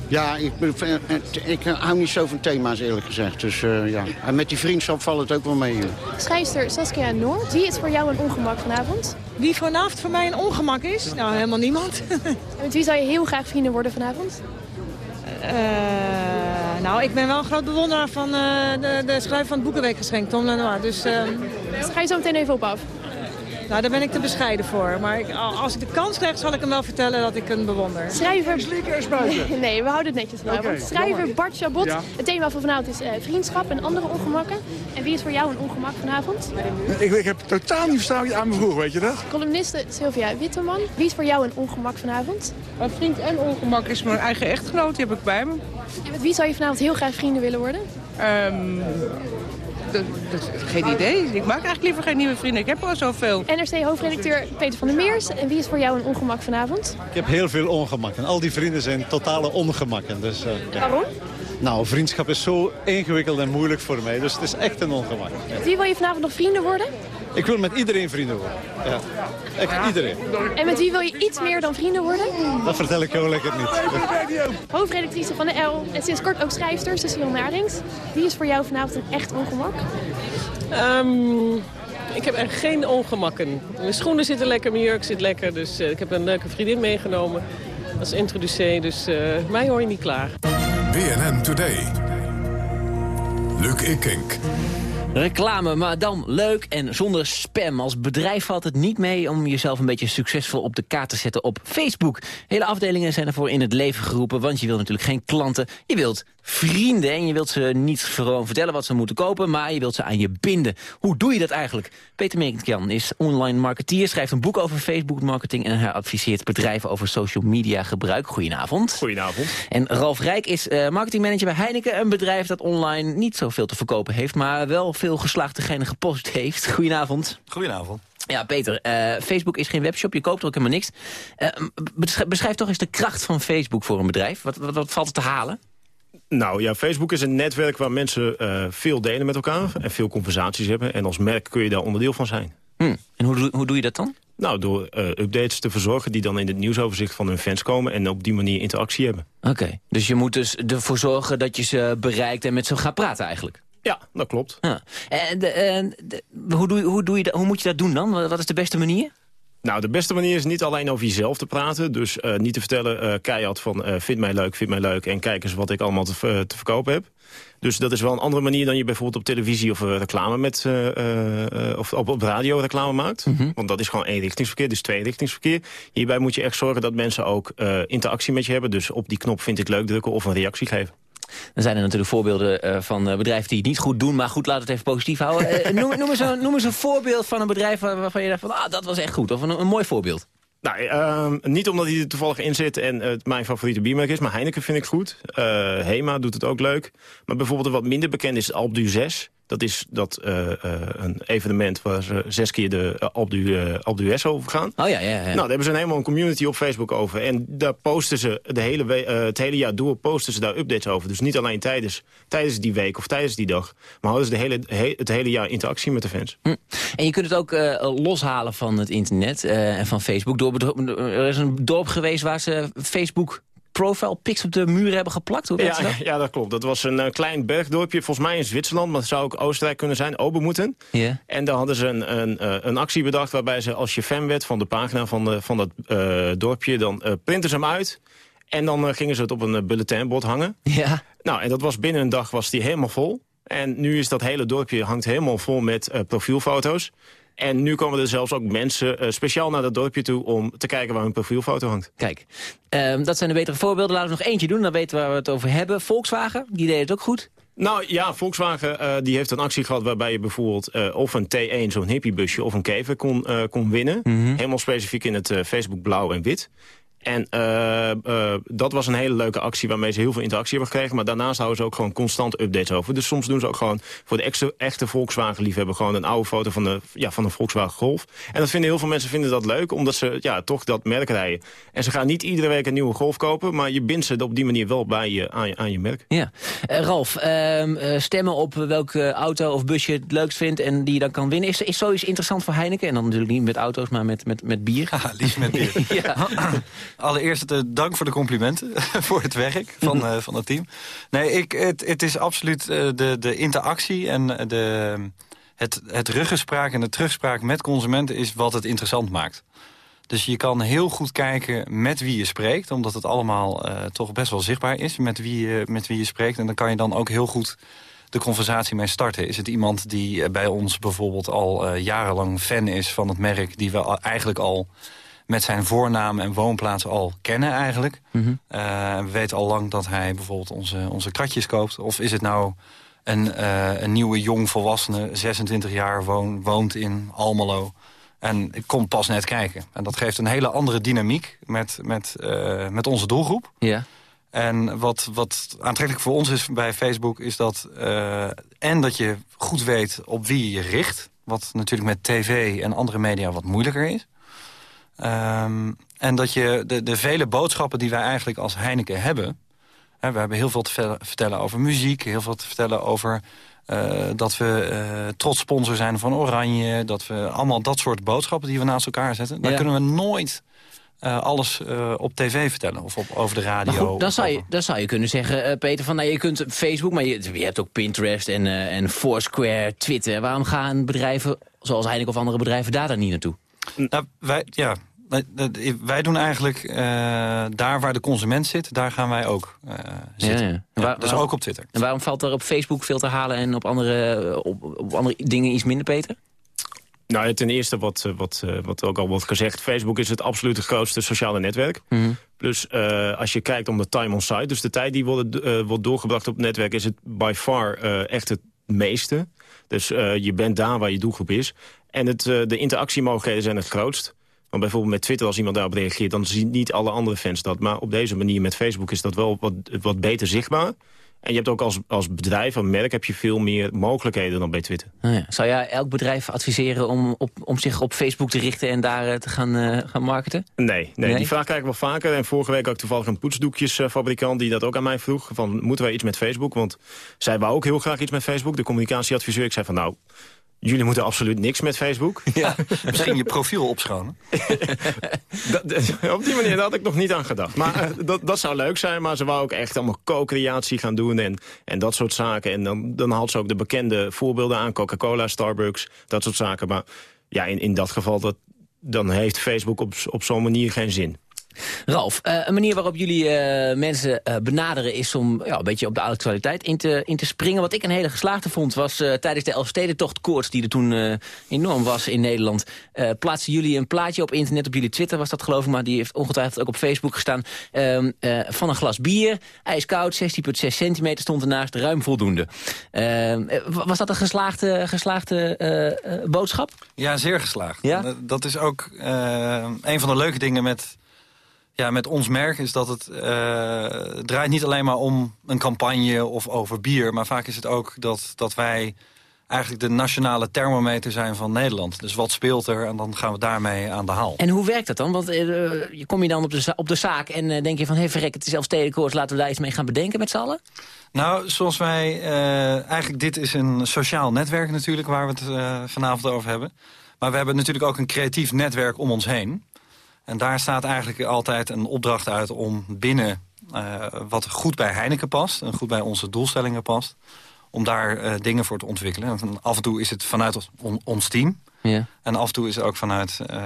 [SPEAKER 21] Ja, ik, ben- ik hou niet zo van thema's eerlijk gezegd. Dus eh, ja, en met die vriendschap valt het ook wel mee.
[SPEAKER 20] Schrijfster Saskia Noord. Wie is voor jou een ongemak vanavond?
[SPEAKER 22] Wie vanavond voor mij een ongemak is? Nou, helemaal niemand.
[SPEAKER 20] En met wie zou je heel graag vrienden worden vanavond?
[SPEAKER 22] Eh, nou, ik ben wel een groot bewonderaar van eh, de, de schrijver van het Boekenweekgeschenk, Tom Lenoir. Dus, eh,
[SPEAKER 20] Dus daar ga je zo meteen even op af.
[SPEAKER 22] Nou, daar ben ik te bescheiden voor. Maar ik, als ik de kans krijg, zal ik hem wel vertellen dat ik hem bewonder.
[SPEAKER 20] Schrijver... Nee, we houden het netjes vanavond. Schrijver. Bart Chabot.
[SPEAKER 22] Ja.
[SPEAKER 20] Het thema van vanavond is eh, vriendschap en andere ongemakken. En wie is voor jou een ongemak vanavond?
[SPEAKER 23] Ik, ik heb totaal niet verstaan aan me vroeg, weet je dat?
[SPEAKER 20] Columniste Sylvia Witteman. Wie is voor jou een ongemak vanavond?
[SPEAKER 24] Een vriend en ongemak is mijn eigen echtgenoot, die heb ik bij me.
[SPEAKER 20] En met wie zou je vanavond heel graag vrienden willen worden?
[SPEAKER 24] Ehm, dat, dat, geen idee. Ik maak eigenlijk liever geen nieuwe vrienden. Ik heb al zoveel.
[SPEAKER 20] NRC-hoofdredacteur Peter van der Meers. En wie is voor jou een ongemak vanavond?
[SPEAKER 25] Ik heb heel veel ongemak. En al die vrienden zijn totale ongemakken. Dus, eh, ja.
[SPEAKER 20] Waarom?
[SPEAKER 25] Nou, vriendschap is zo ingewikkeld en moeilijk voor mij. Dus het is echt een ongemak.
[SPEAKER 20] Wie wil je vanavond nog vrienden worden?
[SPEAKER 25] Ik wil met iedereen vrienden worden. Ja. Echt iedereen.
[SPEAKER 20] En met wie wil je iets meer dan vrienden worden?
[SPEAKER 25] Dat vertel ik jou lekker niet.
[SPEAKER 20] Hoofdredactrice van de L en sinds kort ook schrijfster Cecile Narings. Wie is voor jou vanavond een echt ongemak?
[SPEAKER 26] Ehm, ik heb echt geen ongemakken. Mijn schoenen zitten lekker, mijn jurk zit lekker. Dus eh, ik heb een leuke vriendin meegenomen als introducee. Dus eh, mij hoor je niet klaar.
[SPEAKER 2] BNN Today. Luc Ikink.
[SPEAKER 3] Reclame, maar dan leuk en zonder spam. Als bedrijf valt het niet mee om jezelf een beetje succesvol op de kaart te zetten op Facebook. Hele afdelingen zijn ervoor in het leven geroepen, want je wilt natuurlijk geen klanten. Je wilt vrienden en je wilt ze niet gewoon vertellen wat ze moeten kopen, maar je wilt ze aan je binden. Hoe doe je dat eigenlijk? Peter Merkjan is online marketeer, schrijft een boek over Facebook marketing en hij adviseert bedrijven over social media gebruik. Goedenavond.
[SPEAKER 13] Goedenavond.
[SPEAKER 3] En Ralf Rijk is eh, marketingmanager bij Heineken, een bedrijf dat online niet zoveel te verkopen heeft, maar wel veel geslaagde gepost heeft. Goedenavond.
[SPEAKER 27] Goedenavond.
[SPEAKER 3] Ja, Peter, eh, Facebook is geen webshop, je koopt er ook helemaal niks. Eh, beschrijf, beschrijf toch eens de kracht van Facebook voor een bedrijf. Wat, wat, wat valt er te halen?
[SPEAKER 13] Nou ja, Facebook is een netwerk waar mensen eh, veel delen met elkaar en veel conversaties hebben. En als merk kun je daar onderdeel van zijn.
[SPEAKER 3] Hm. En hoe, doe- hoe doe je dat dan?
[SPEAKER 13] Nou, door eh, updates te verzorgen die dan in het nieuwsoverzicht van hun fans komen... en op die manier interactie hebben.
[SPEAKER 3] Oké, dus je moet dus ervoor zorgen dat je ze bereikt en met ze gaat praten eigenlijk.
[SPEAKER 13] Ja, dat klopt.
[SPEAKER 3] Ja. En de, en de- hoe, doe, hoe, doe je dat, hoe moet je dat doen dan? Wat is de beste manier?
[SPEAKER 13] Nou, de beste manier is niet alleen over jezelf te praten. Dus eh, niet te vertellen eh, keihard van eh, vind mij leuk, vind mij leuk... en kijk eens wat ik allemaal te, te verkopen heb. Dus dat is wel een andere manier dan je bijvoorbeeld op televisie of reclame met, of op, op radio reclame maakt. Want dat is gewoon eenrichtingsverkeer, dus tweerichtingsverkeer. Hierbij moet je echt zorgen dat mensen ook interactie met je hebben. Dus op die knop vind ik leuk drukken of een reactie geven.
[SPEAKER 3] Dan zijn er natuurlijk voorbeelden eh, van eh, bedrijven die het niet goed doen... maar goed, laat het even positief houden. Eh, noem, noem, eens een, noem eens een voorbeeld van een bedrijf waar- waarvan je dacht van... ah, dat was echt goed, of een, mooi voorbeeld.
[SPEAKER 13] Nou, ehm, niet omdat hij er toevallig in zit en het mijn favoriete biermerk is... maar Heineken vind ik goed. Hema doet het ook leuk. Maar bijvoorbeeld een wat minder bekend is Alp du 6. Dat is dat, eh, eh, een evenement waar ze zes keer de uh, Alp, du, eh, Alp d'Huez over gaan.
[SPEAKER 3] Oh ja, ja, ja.
[SPEAKER 13] Nou, daar hebben ze een helemaal een community op Facebook over. En daar posten ze de hele het hele jaar door posten ze daar updates over. Dus niet alleen tijdens, tijdens die week of tijdens die dag. Maar houden ze de hele, he- het hele jaar interactie met de fans.
[SPEAKER 3] Hm. En je kunt het ook loshalen van het internet en van Facebook. Door, er is een dorp geweest waar ze Facebook profile pics op de muren hebben geplakt. Hoe
[SPEAKER 13] Ja,
[SPEAKER 3] dat?
[SPEAKER 13] ja, dat klopt. Dat was een eh, klein bergdorpje, volgens mij in Zwitserland... maar het zou ook Oostenrijk kunnen zijn, Obermoeten.
[SPEAKER 3] Ja.
[SPEAKER 13] En daar hadden ze een, een, eh, een actie bedacht... waarbij ze als je fan werd van de pagina van, de, van dat eh, dorpje... dan eh, printen ze hem uit en dan eh, gingen ze het op een eh, bulletinbord hangen.
[SPEAKER 3] Ja.
[SPEAKER 13] Nou, en dat was binnen een dag was die helemaal vol. En nu is dat hele dorpje hangt helemaal vol met eh, profielfoto's. En nu komen er zelfs ook mensen eh, speciaal naar dat dorpje toe... om te kijken waar hun profielfoto hangt.
[SPEAKER 3] Kijk, ehm, dat zijn de betere voorbeelden. Laten we nog eentje doen, dan weten we waar we het over hebben. Volkswagen, die deed het ook goed.
[SPEAKER 13] Nou ja, Volkswagen eh, die heeft een actie gehad waarbij je bijvoorbeeld eh, of een T1, zo'n hippiebusje, of een kever kon, kon winnen. Helemaal specifiek in het Facebook blauw en wit. En eh, eh, dat was een hele leuke actie waarmee ze heel veel interactie hebben gekregen. Maar daarnaast houden ze ook gewoon constant updates over. Dus soms doen ze ook gewoon voor de echte, echte Volkswagen-liefhebber... gewoon een oude foto van, de, ja, van een Volkswagen Golf. En dat vinden heel veel mensen vinden dat leuk, omdat ze ja, toch dat merk rijden. En ze gaan niet iedere week een nieuwe Golf kopen... maar je bindt ze op die manier wel bij je, aan, je, aan je merk.
[SPEAKER 3] Ja. Eh, Ralf, ehm, eh, stemmen op welke auto of busje je het leukst vindt... en die je dan kan winnen. Is, is zoiets interessant voor Heineken? En dan natuurlijk niet met auto's, maar met, met, met bier.
[SPEAKER 27] liefst met bier.
[SPEAKER 3] ja.
[SPEAKER 28] Allereerst uh, dank voor de complimenten voor het werk van, uh, van het team. Nee, ik, het, het is absoluut uh, de, de interactie en de, het, het ruggespraak en de terugspraak met consumenten is wat het interessant maakt. Dus je kan heel goed kijken met wie je spreekt... omdat het allemaal uh, toch best wel zichtbaar is met wie, je, met wie je spreekt. En dan kan je dan ook heel goed de conversatie mee starten. Is het iemand die bij ons bijvoorbeeld al uh, jarenlang fan is van het merk... die we eigenlijk al met zijn voornaam en woonplaats al kennen eigenlijk. Mm -hmm. uh, we weten al lang dat hij bijvoorbeeld onze, onze kratjes koopt. Of is het nou een, uh, een nieuwe jong volwassene, 26 jaar, woon, woont in Almelo... En ik kom pas net kijken. En dat geeft een hele andere dynamiek met, met, uh, met onze doelgroep.
[SPEAKER 3] Ja.
[SPEAKER 28] En wat, wat aantrekkelijk voor ons is bij Facebook... is dat uh, en dat je goed weet op wie je je richt. Wat natuurlijk met tv en andere media wat moeilijker is. Um, en dat je de, de vele boodschappen die wij eigenlijk als Heineken hebben... Hè, we hebben heel veel te vertellen over muziek, heel veel te vertellen over... Uh, dat we uh, trots sponsor zijn van Oranje. Dat we allemaal dat soort boodschappen die we naast elkaar zetten. Daar ja. kunnen we nooit uh, alles op tv vertellen. Of op, over de radio.
[SPEAKER 3] Maar goed, dan, zou je, dan zou je kunnen zeggen, Peter, van nou, je kunt Facebook... maar je, je hebt ook Pinterest en, en Foursquare, Twitter. Waarom gaan bedrijven, zoals Heineken of andere bedrijven, daar dan niet naartoe?
[SPEAKER 28] Nou, wij, ja, wij doen eigenlijk uh, daar waar de consument zit, daar gaan wij ook uh, zitten. Ja, ja. Ja,
[SPEAKER 3] waar,
[SPEAKER 28] dus ook op Twitter.
[SPEAKER 3] En waarom valt er op Facebook veel te halen en op andere, op, op andere dingen iets minder, Peter?
[SPEAKER 13] Nou, ten eerste wat, wat, wat ook al wordt gezegd. Facebook is het absoluut grootste sociale netwerk. Mm -hmm. Plus, uh, als je kijkt om de time on site... dus de tijd die wordt, uh, wordt doorgebracht op het netwerk... is het by far uh, echt het meeste. Dus je bent daar waar je doelgroep is. En het, de interactiemogelijkheden zijn het grootst. Want bijvoorbeeld met Twitter, als iemand daarop reageert... dan zien niet alle andere fans dat. Maar op deze manier met Facebook is dat wel wat, wat beter zichtbaar. En je hebt ook als, als bedrijf, een merk, heb je veel meer mogelijkheden dan bij Twitter.
[SPEAKER 3] Oh ja. Zou jij elk bedrijf adviseren om, op, om zich op Facebook te richten en daar uh, te gaan, uh, gaan marketen?
[SPEAKER 13] Nee, nee, nee, die vraag krijg ik wel vaker. En vorige week ook toevallig een poetsdoekjesfabrikant die dat ook aan mij vroeg. Van, moeten wij iets met Facebook? Want zij wou ook heel graag iets met Facebook, de communicatieadviseur. Ik zei van, nou, Jullie moeten absoluut niks met Facebook.
[SPEAKER 28] Ja, misschien je profiel opschonen.
[SPEAKER 13] dat, op die manier had ik nog niet aan gedacht. Maar uh, dat, dat zou leuk zijn. Maar ze wou ook echt allemaal co-creatie gaan doen en, en dat soort zaken. En dan, dan haalt ze ook de bekende voorbeelden aan. Coca-Cola, Starbucks, dat soort zaken. Maar ja, in, in dat geval, dat, dan heeft Facebook op, op zo'n manier geen zin.
[SPEAKER 3] Ralf, uh, een manier waarop jullie uh, mensen uh, benaderen is om ja, een beetje op de actualiteit in te, in te springen. Wat ik een hele geslaagde vond was tijdens de Elfstedentocht koorts die er toen enorm was in Nederland. plaatsen jullie een plaatje op internet, op jullie Twitter was dat geloof ik, maar die heeft ongetwijfeld ook op Facebook gestaan. Ehm, van een glas bier, ijskoud, 16,6 centimeter stond ernaast, ruim voldoende. Ehm, was dat een geslaagde, geslaagde boodschap?
[SPEAKER 28] Ja, zeer geslaagd.
[SPEAKER 3] Ja?
[SPEAKER 28] Dat is ook een van de leuke dingen met ja, met ons merk is dat het, uh, het draait niet alleen maar om een campagne of over bier. Maar vaak is het ook dat, dat wij eigenlijk de nationale thermometer zijn van Nederland. Dus wat speelt er en dan gaan we daarmee aan de haal.
[SPEAKER 3] En hoe werkt dat dan? Want uh, je kom je dan op de, op de zaak en uh, denk je van... hé hey, verrek, het is Elfstedenkoorts, laten we daar iets mee gaan bedenken met z'n allen?
[SPEAKER 28] Nou, zoals wij... eigenlijk dit is een sociaal netwerk natuurlijk waar we het vanavond over hebben. Maar we hebben natuurlijk ook een creatief netwerk om ons heen. En daar staat eigenlijk altijd een opdracht uit om binnen uh, wat goed bij Heineken past... en goed bij onze doelstellingen past, om daar uh, dingen voor te ontwikkelen. En af en toe is het vanuit on, ons team.
[SPEAKER 3] Ja.
[SPEAKER 28] En af en toe is het ook vanuit uh,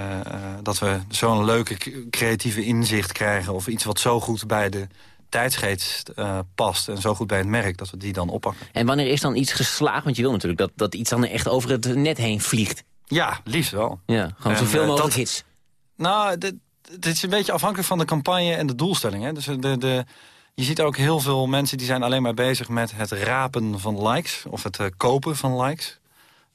[SPEAKER 28] dat we zo'n leuke creatieve inzicht krijgen... of iets wat zo goed bij de tijdsgeest uh, past en zo goed bij het merk... dat we die dan oppakken.
[SPEAKER 3] En wanneer is dan iets geslaagd? Want je wil natuurlijk dat, dat iets dan echt over het net heen vliegt.
[SPEAKER 28] Ja, liefst wel.
[SPEAKER 3] Ja, gewoon zoveel mogelijk hits.
[SPEAKER 28] Nou, het is een beetje afhankelijk van de campagne en de doelstelling. Hè? Dus de, de, je ziet ook heel veel mensen die zijn alleen maar bezig met het rapen van likes. Of het uh, kopen van likes.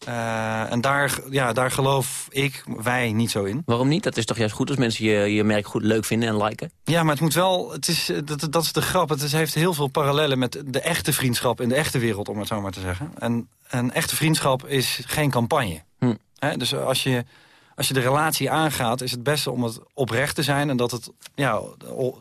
[SPEAKER 28] Uh, en daar, ja, daar geloof ik, wij niet zo in.
[SPEAKER 3] Waarom niet? Dat is toch juist goed als mensen je, je merk goed leuk vinden en liken?
[SPEAKER 28] Ja, maar het moet wel, het is, dat, dat is de grap. Het is, heeft heel veel parallellen met de echte vriendschap in de echte wereld, om het zo maar te zeggen. En een echte vriendschap is geen campagne.
[SPEAKER 3] Hm.
[SPEAKER 28] Dus als je als je de relatie aangaat, is het beste om het oprecht te zijn... en dat, het, ja,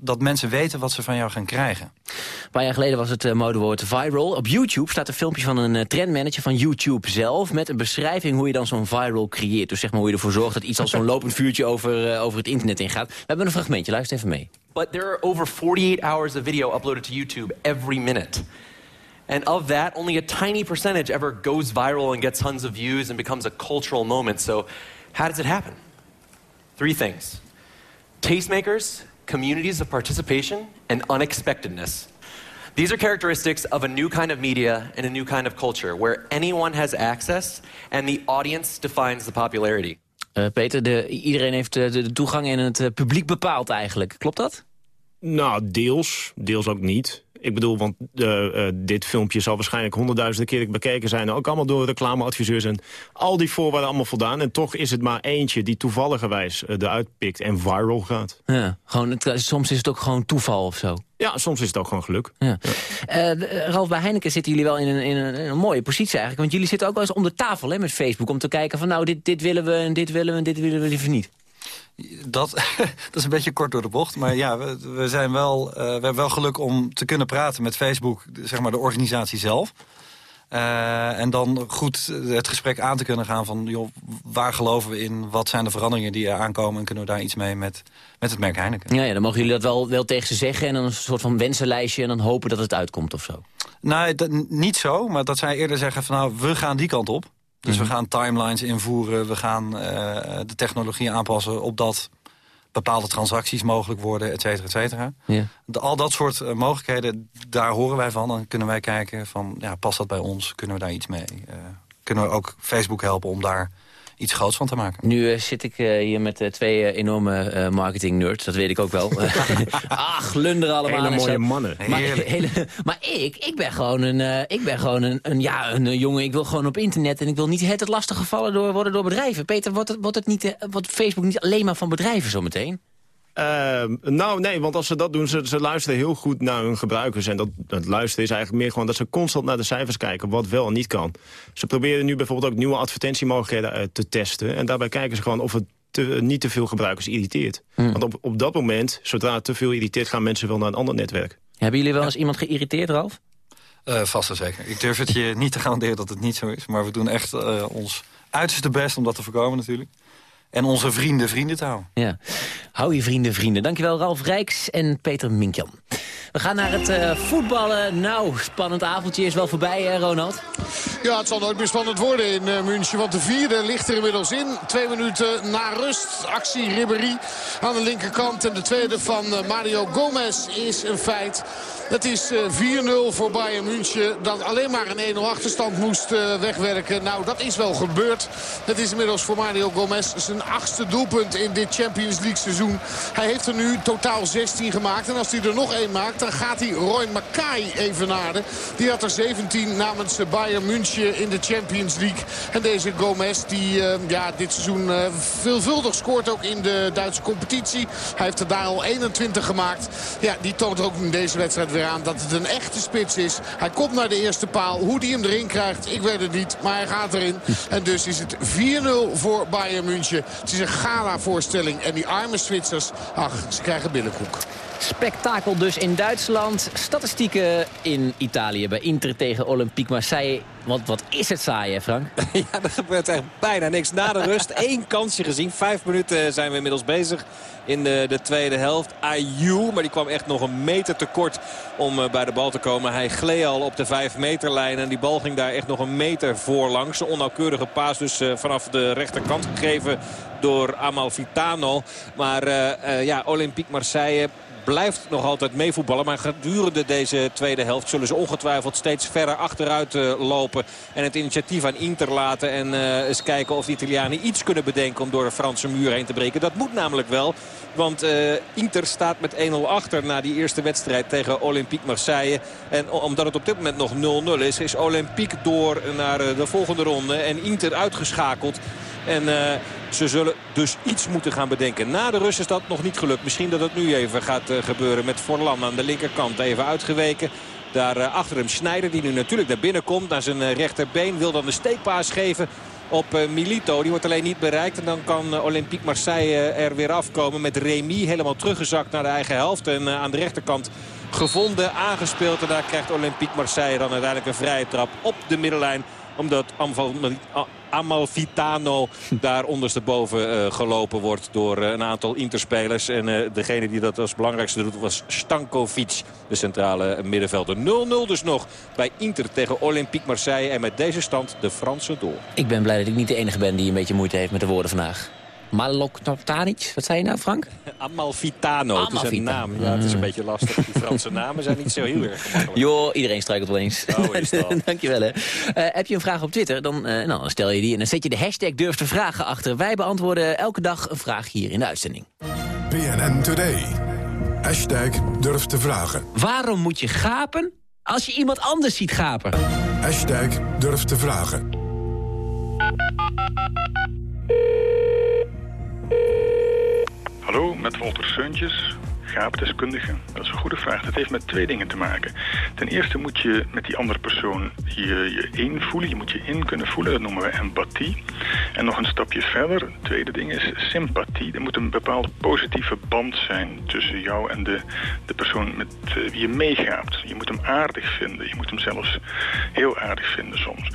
[SPEAKER 28] dat mensen weten wat ze van jou gaan krijgen.
[SPEAKER 3] Een paar jaar geleden was het uh, modewoord viral. Op YouTube staat een filmpje van een uh, trendmanager van YouTube zelf... met een beschrijving hoe je dan zo'n viral creëert. Dus zeg maar hoe je ervoor zorgt dat iets als zo'n lopend vuurtje over, uh, over het internet ingaat. We hebben een fragmentje, luister even mee.
[SPEAKER 29] But there are over 48 hours of video uploaded to YouTube every minute. And of that, only a tiny percentage ever goes viral and gets tons of views and becomes a cultural moment. So how does it happen? Three things. Tastemakers, communities of participation, and unexpectedness. These are characteristics of a new kind of media and a new kind of culture where anyone has access and the audience defines the popularity.
[SPEAKER 3] Uh, Peter, de, iedereen heeft de, de, toegang en het uh, publiek bepaalt eigenlijk. Klopt dat?
[SPEAKER 13] Nou, deels. Deels ook niet. Ik bedoel, want uh, uh, dit filmpje zal waarschijnlijk honderdduizenden keer bekeken zijn. Ook allemaal door reclameadviseurs en al die voorwaarden allemaal voldaan. En toch is het maar eentje die toevalligerwijs eruit pikt en viral gaat.
[SPEAKER 3] Ja, gewoon, het, soms is het ook gewoon toeval of zo.
[SPEAKER 13] Ja, soms is het ook gewoon geluk.
[SPEAKER 3] Ja. Ja. Ralf, bij Heineken zitten jullie wel in een, in, een, in een, mooie positie eigenlijk. Want jullie zitten ook wel eens om de tafel hè, met Facebook... om te kijken van nou, dit, dit willen we en dit willen we en dit willen we liever niet.
[SPEAKER 28] Dat, dat is een beetje kort door de bocht. Maar ja, we, we, zijn wel, uh, we hebben wel geluk om te kunnen praten met Facebook, zeg maar de organisatie zelf. Uh, en dan goed het gesprek aan te kunnen gaan van... Joh, waar geloven we in, wat zijn de veranderingen die er aankomen... en kunnen we daar iets mee met, met het merk Heineken.
[SPEAKER 3] Ja, ja, dan mogen jullie dat wel, wel tegen ze zeggen... en dan een soort van wensenlijstje en dan hopen dat het uitkomt of zo.
[SPEAKER 28] Nee, dat, niet zo, maar dat zij eerder zeggen van... nou, we gaan die kant op. Dus we gaan timelines invoeren, we gaan uh, de technologie aanpassen... opdat bepaalde transacties mogelijk worden, et cetera, et cetera. De, al dat soort uh, mogelijkheden, daar horen wij van. Dan kunnen wij kijken van, ja, past dat bij ons? Kunnen we daar iets mee? Uh, kunnen we ook Facebook helpen om daar iets groots van te maken.
[SPEAKER 3] Nu uh, zit ik uh, hier met uh, twee enorme marketing nerds, dat weet ik ook wel. Ach, lunder allemaal.
[SPEAKER 13] Hele mooie mannen.
[SPEAKER 3] Maar, hele, maar ik, ik ben gewoon, een, ik ben gewoon een, een, ja, een jongen, ik wil gewoon op internet... en ik wil niet het lastig gevallen door, worden door bedrijven. Peter, wordt, het, wordt, het niet, wordt Facebook niet alleen maar van bedrijven zometeen?
[SPEAKER 13] Uh, nou, nee, want als ze dat doen, ze, ze luisteren heel goed naar hun gebruikers. En dat, dat luisteren is eigenlijk meer gewoon dat ze constant naar de cijfers kijken, wat wel en niet kan. Ze proberen nu bijvoorbeeld ook nieuwe advertentiemogelijkheden uh, te testen. En daarbij kijken ze gewoon of het te, niet te veel gebruikers irriteert.
[SPEAKER 3] Hmm.
[SPEAKER 13] Want op, op dat moment, zodra het te veel irriteert, gaan mensen wel naar een ander netwerk.
[SPEAKER 3] Hebben jullie wel eens iemand geïrriteerd, Ralf?
[SPEAKER 28] Uh, vast en zeker. Ik durf het je niet te garanderen dat het niet zo is. Maar we doen echt uh, ons uiterste best om dat te voorkomen natuurlijk. En onze vrienden vrienden te houden.
[SPEAKER 3] Ja. Hou je vrienden vrienden. Dankjewel Ralf Rijks en Peter Minkjan. We gaan naar het uh, voetballen. Nou, spannend avondje is wel voorbij, hè, Ronald?
[SPEAKER 4] Ja, het zal nooit meer spannend worden in uh, München. Want de vierde ligt er inmiddels in. Twee minuten na rust. Actie Ribéry aan de linkerkant. En de tweede van uh, Mario Gomez is een feit. Het is 4-0 voor Bayern München. Dat alleen maar een 1-0 achterstand moest wegwerken. Nou, dat is wel gebeurd. Het is inmiddels voor Mario Gomez zijn achtste doelpunt in dit Champions League seizoen. Hij heeft er nu totaal 16 gemaakt. En als hij er nog één maakt, dan gaat hij Roy Mackay evenaarden. Die had er 17 namens Bayern München in de Champions League. En deze Gomez, die uh, ja, dit seizoen veelvuldig scoort ook in de Duitse competitie. Hij heeft er daar al 21 gemaakt. Ja, die toont ook in deze wedstrijd weer dat het een echte spits is. Hij komt naar de eerste paal. Hoe die hem erin krijgt, ik weet het niet. Maar hij gaat erin. En dus is het 4-0 voor Bayern München. Het is een gala-voorstelling. En die arme Zwitsers, ach, ze krijgen billenkoek.
[SPEAKER 3] Spektakel dus in Duitsland. Statistieken in Italië bij Inter tegen Olympique Marseille. Want wat is het saai, hè Frank?
[SPEAKER 5] ja, er gebeurt echt bijna niks. Na de rust één kansje gezien. Vijf minuten zijn we inmiddels bezig in de, de tweede helft. Ayu, maar die kwam echt nog een meter tekort om uh, bij de bal te komen. Hij gleed al op de vijf meterlijn en die bal ging daar echt nog een meter voorlangs. Een onnauwkeurige paas dus uh, vanaf de rechterkant gegeven door Amalfitano. Maar uh, ja, Olympique Marseille blijft nog altijd meevoetballen. Maar gedurende deze tweede helft zullen ze ongetwijfeld steeds verder achteruit uh, lopen. En het initiatief aan Inter laten. En uh, eens kijken of de Italianen iets kunnen bedenken om door de Franse muur heen te breken. Dat moet namelijk wel. Want uh, Inter staat met 1-0 achter na die eerste wedstrijd tegen Olympique Marseille. En omdat het op dit moment nog 0-0 is, is Olympique door naar de volgende ronde. En Inter uitgeschakeld. En uh, ze zullen dus iets moeten gaan bedenken. Na de rust is dat nog niet gelukt. Misschien dat het nu even gaat uh, gebeuren met Forlan aan de linkerkant. Even uitgeweken. Daar uh, achter hem Schneider die nu natuurlijk naar binnen komt. Naar zijn rechterbeen. Wil dan de steekpaas geven op eh, Milito. Die wordt alleen niet bereikt. En dan kan eh, Olympique Marseille eh, er weer afkomen met Remy. Helemaal teruggezakt naar de eigen helft. En aan de rechterkant gevonden, aangespeeld. En daar krijgt Olympique Marseille dan uiteindelijk een vrije trap op de middenlijn. Omdat Amalfitano daar ondersteboven uh, gelopen wordt door uh, een aantal interspelers. En uh, degene die dat als belangrijkste doet was Stankovic, de centrale middenvelder. 0-0 dus nog bij Inter tegen Olympique Marseille. En met deze stand de Franse doel.
[SPEAKER 3] Ik ben blij dat ik niet de enige ben die een beetje moeite heeft met de woorden vandaag. Maloknotaric, wat zei je nou Frank?
[SPEAKER 5] Amalfitano, Amalfitano. het is een naam. Ja, het is een mm. beetje lastig. Die Franse namen zijn niet zo heel erg gemakkelijk.
[SPEAKER 3] Joh, iedereen struikelt wel eens.
[SPEAKER 5] Oh, is dat.
[SPEAKER 3] Dankjewel hè. Uh, heb je een vraag op Twitter, dan, uh, nou, dan stel je die en dan zet je de hashtag durf te vragen achter. Wij beantwoorden elke dag een vraag hier in de uitzending.
[SPEAKER 2] BNN Today. Hashtag durf te vragen.
[SPEAKER 3] Waarom moet je gapen als je iemand anders ziet gapen?
[SPEAKER 2] Hashtag durf te vragen.
[SPEAKER 30] Hallo, met Walter Seuntjes, gaapdeskundige. Dat is een goede vraag. Dat heeft met twee dingen te maken. Ten eerste moet je met die andere persoon je, je. Je moet je in kunnen voelen. Dat noemen we empathie. En nog een stapje verder. Het tweede ding is sympathie. Er moet een bepaalde positieve band zijn tussen jou en de, de persoon met uh, wie je meegaapt. Je moet hem aardig vinden. Je moet hem zelfs heel aardig vinden soms.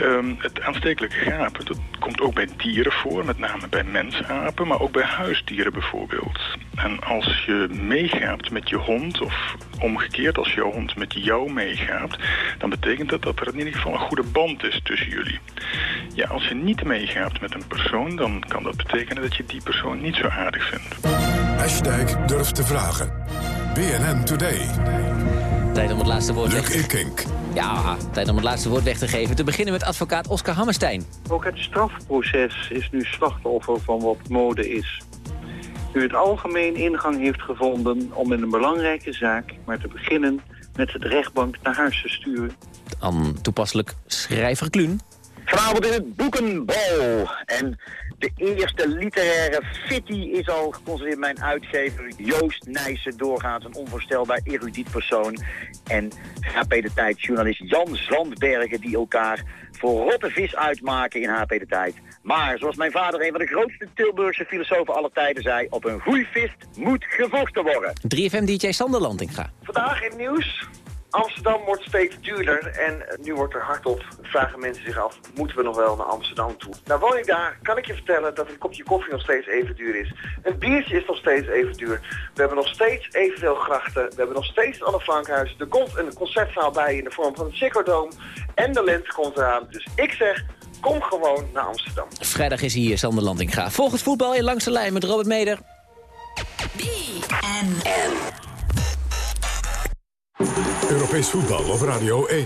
[SPEAKER 30] Um, het aanstekelijke gapen, dat komt ook bij dieren voor, met name bij mensapen, maar ook bij huisdieren bijvoorbeeld. En als je meegaapt met je hond, of omgekeerd als jouw hond met jou meegaapt, dan betekent dat dat er in ieder geval een goede band is tussen jullie. Ja, als je niet meegaapt met een persoon, dan kan dat betekenen dat je die persoon niet zo aardig vindt.
[SPEAKER 2] Hashtag durf te vragen. BNN Today.
[SPEAKER 3] Tijd om het laatste woord weg
[SPEAKER 2] te...
[SPEAKER 3] Ja, tijd om het laatste woord weg te geven. Te beginnen met advocaat Oscar Hammerstein.
[SPEAKER 31] Ook het strafproces is nu slachtoffer van wat mode is. Nu het algemeen ingang heeft gevonden om in een belangrijke zaak... maar te beginnen met de rechtbank naar huis te sturen.
[SPEAKER 3] Dan toepasselijk schrijver Kluun.
[SPEAKER 32] Vanavond in het Boekenbal. En de eerste literaire fitty is al geconstateerd. Mijn uitgever Joost Nijssen doorgaat een onvoorstelbaar erudiet persoon. En HP De Tijd journalist Jan Zandbergen die elkaar voor rotte vis uitmaken in HP De Tijd. Maar zoals mijn vader, een van de grootste Tilburgse filosofen aller tijden zei... op een goeie vis moet gevochten worden.
[SPEAKER 3] 3FM-dj Sander Landinga.
[SPEAKER 33] Vandaag in nieuws Amsterdam wordt steeds duurder en nu wordt er hardop, vragen mensen zich af, moeten we nog wel naar Amsterdam toe? Nou woon ik daar, kan ik je vertellen dat een kopje koffie nog steeds even duur is. Een biertje is nog steeds even duur. We hebben nog steeds evenveel grachten, we hebben nog steeds alle Frankhuizen. Er komt een concertzaal bij in de vorm van het Ziggo en de lente komt eraan. Dus ik zeg, kom gewoon naar Amsterdam.
[SPEAKER 3] Vrijdag is hier Sander Landinga. Volg het voetbal in Langs de Lijn met Robert Meder.
[SPEAKER 2] Europees voetbal op Radio 1.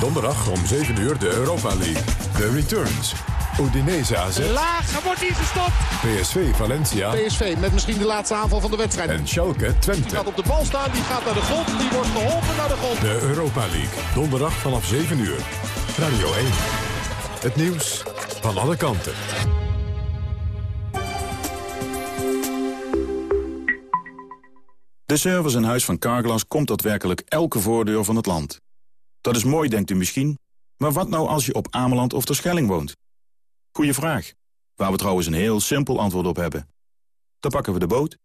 [SPEAKER 2] Donderdag om 7 uur de Europa League. The Returns. Udinese AZ.
[SPEAKER 34] Laag, wordt hier gestopt.
[SPEAKER 2] PSV Valencia.
[SPEAKER 34] PSV met misschien de laatste aanval van de wedstrijd.
[SPEAKER 2] En Schalke Twente.
[SPEAKER 34] Die gaat op de bal staan, die gaat naar de grond. Die wordt geholpen naar de grond.
[SPEAKER 2] De Europa League. Donderdag vanaf 7 uur. Radio 1. Het nieuws van alle kanten.
[SPEAKER 27] De service in huis van Carglass komt daadwerkelijk elke voordeur van het land. Dat is mooi, denkt u misschien. Maar wat nou als je op Ameland of Terschelling woont? Goeie vraag. Waar we trouwens een heel simpel antwoord op hebben. Dan pakken we de boot.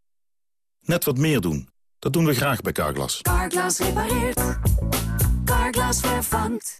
[SPEAKER 27] Net wat meer doen. Dat doen we graag bij Carglass.
[SPEAKER 35] Carglass repareert. Carglass vervangt.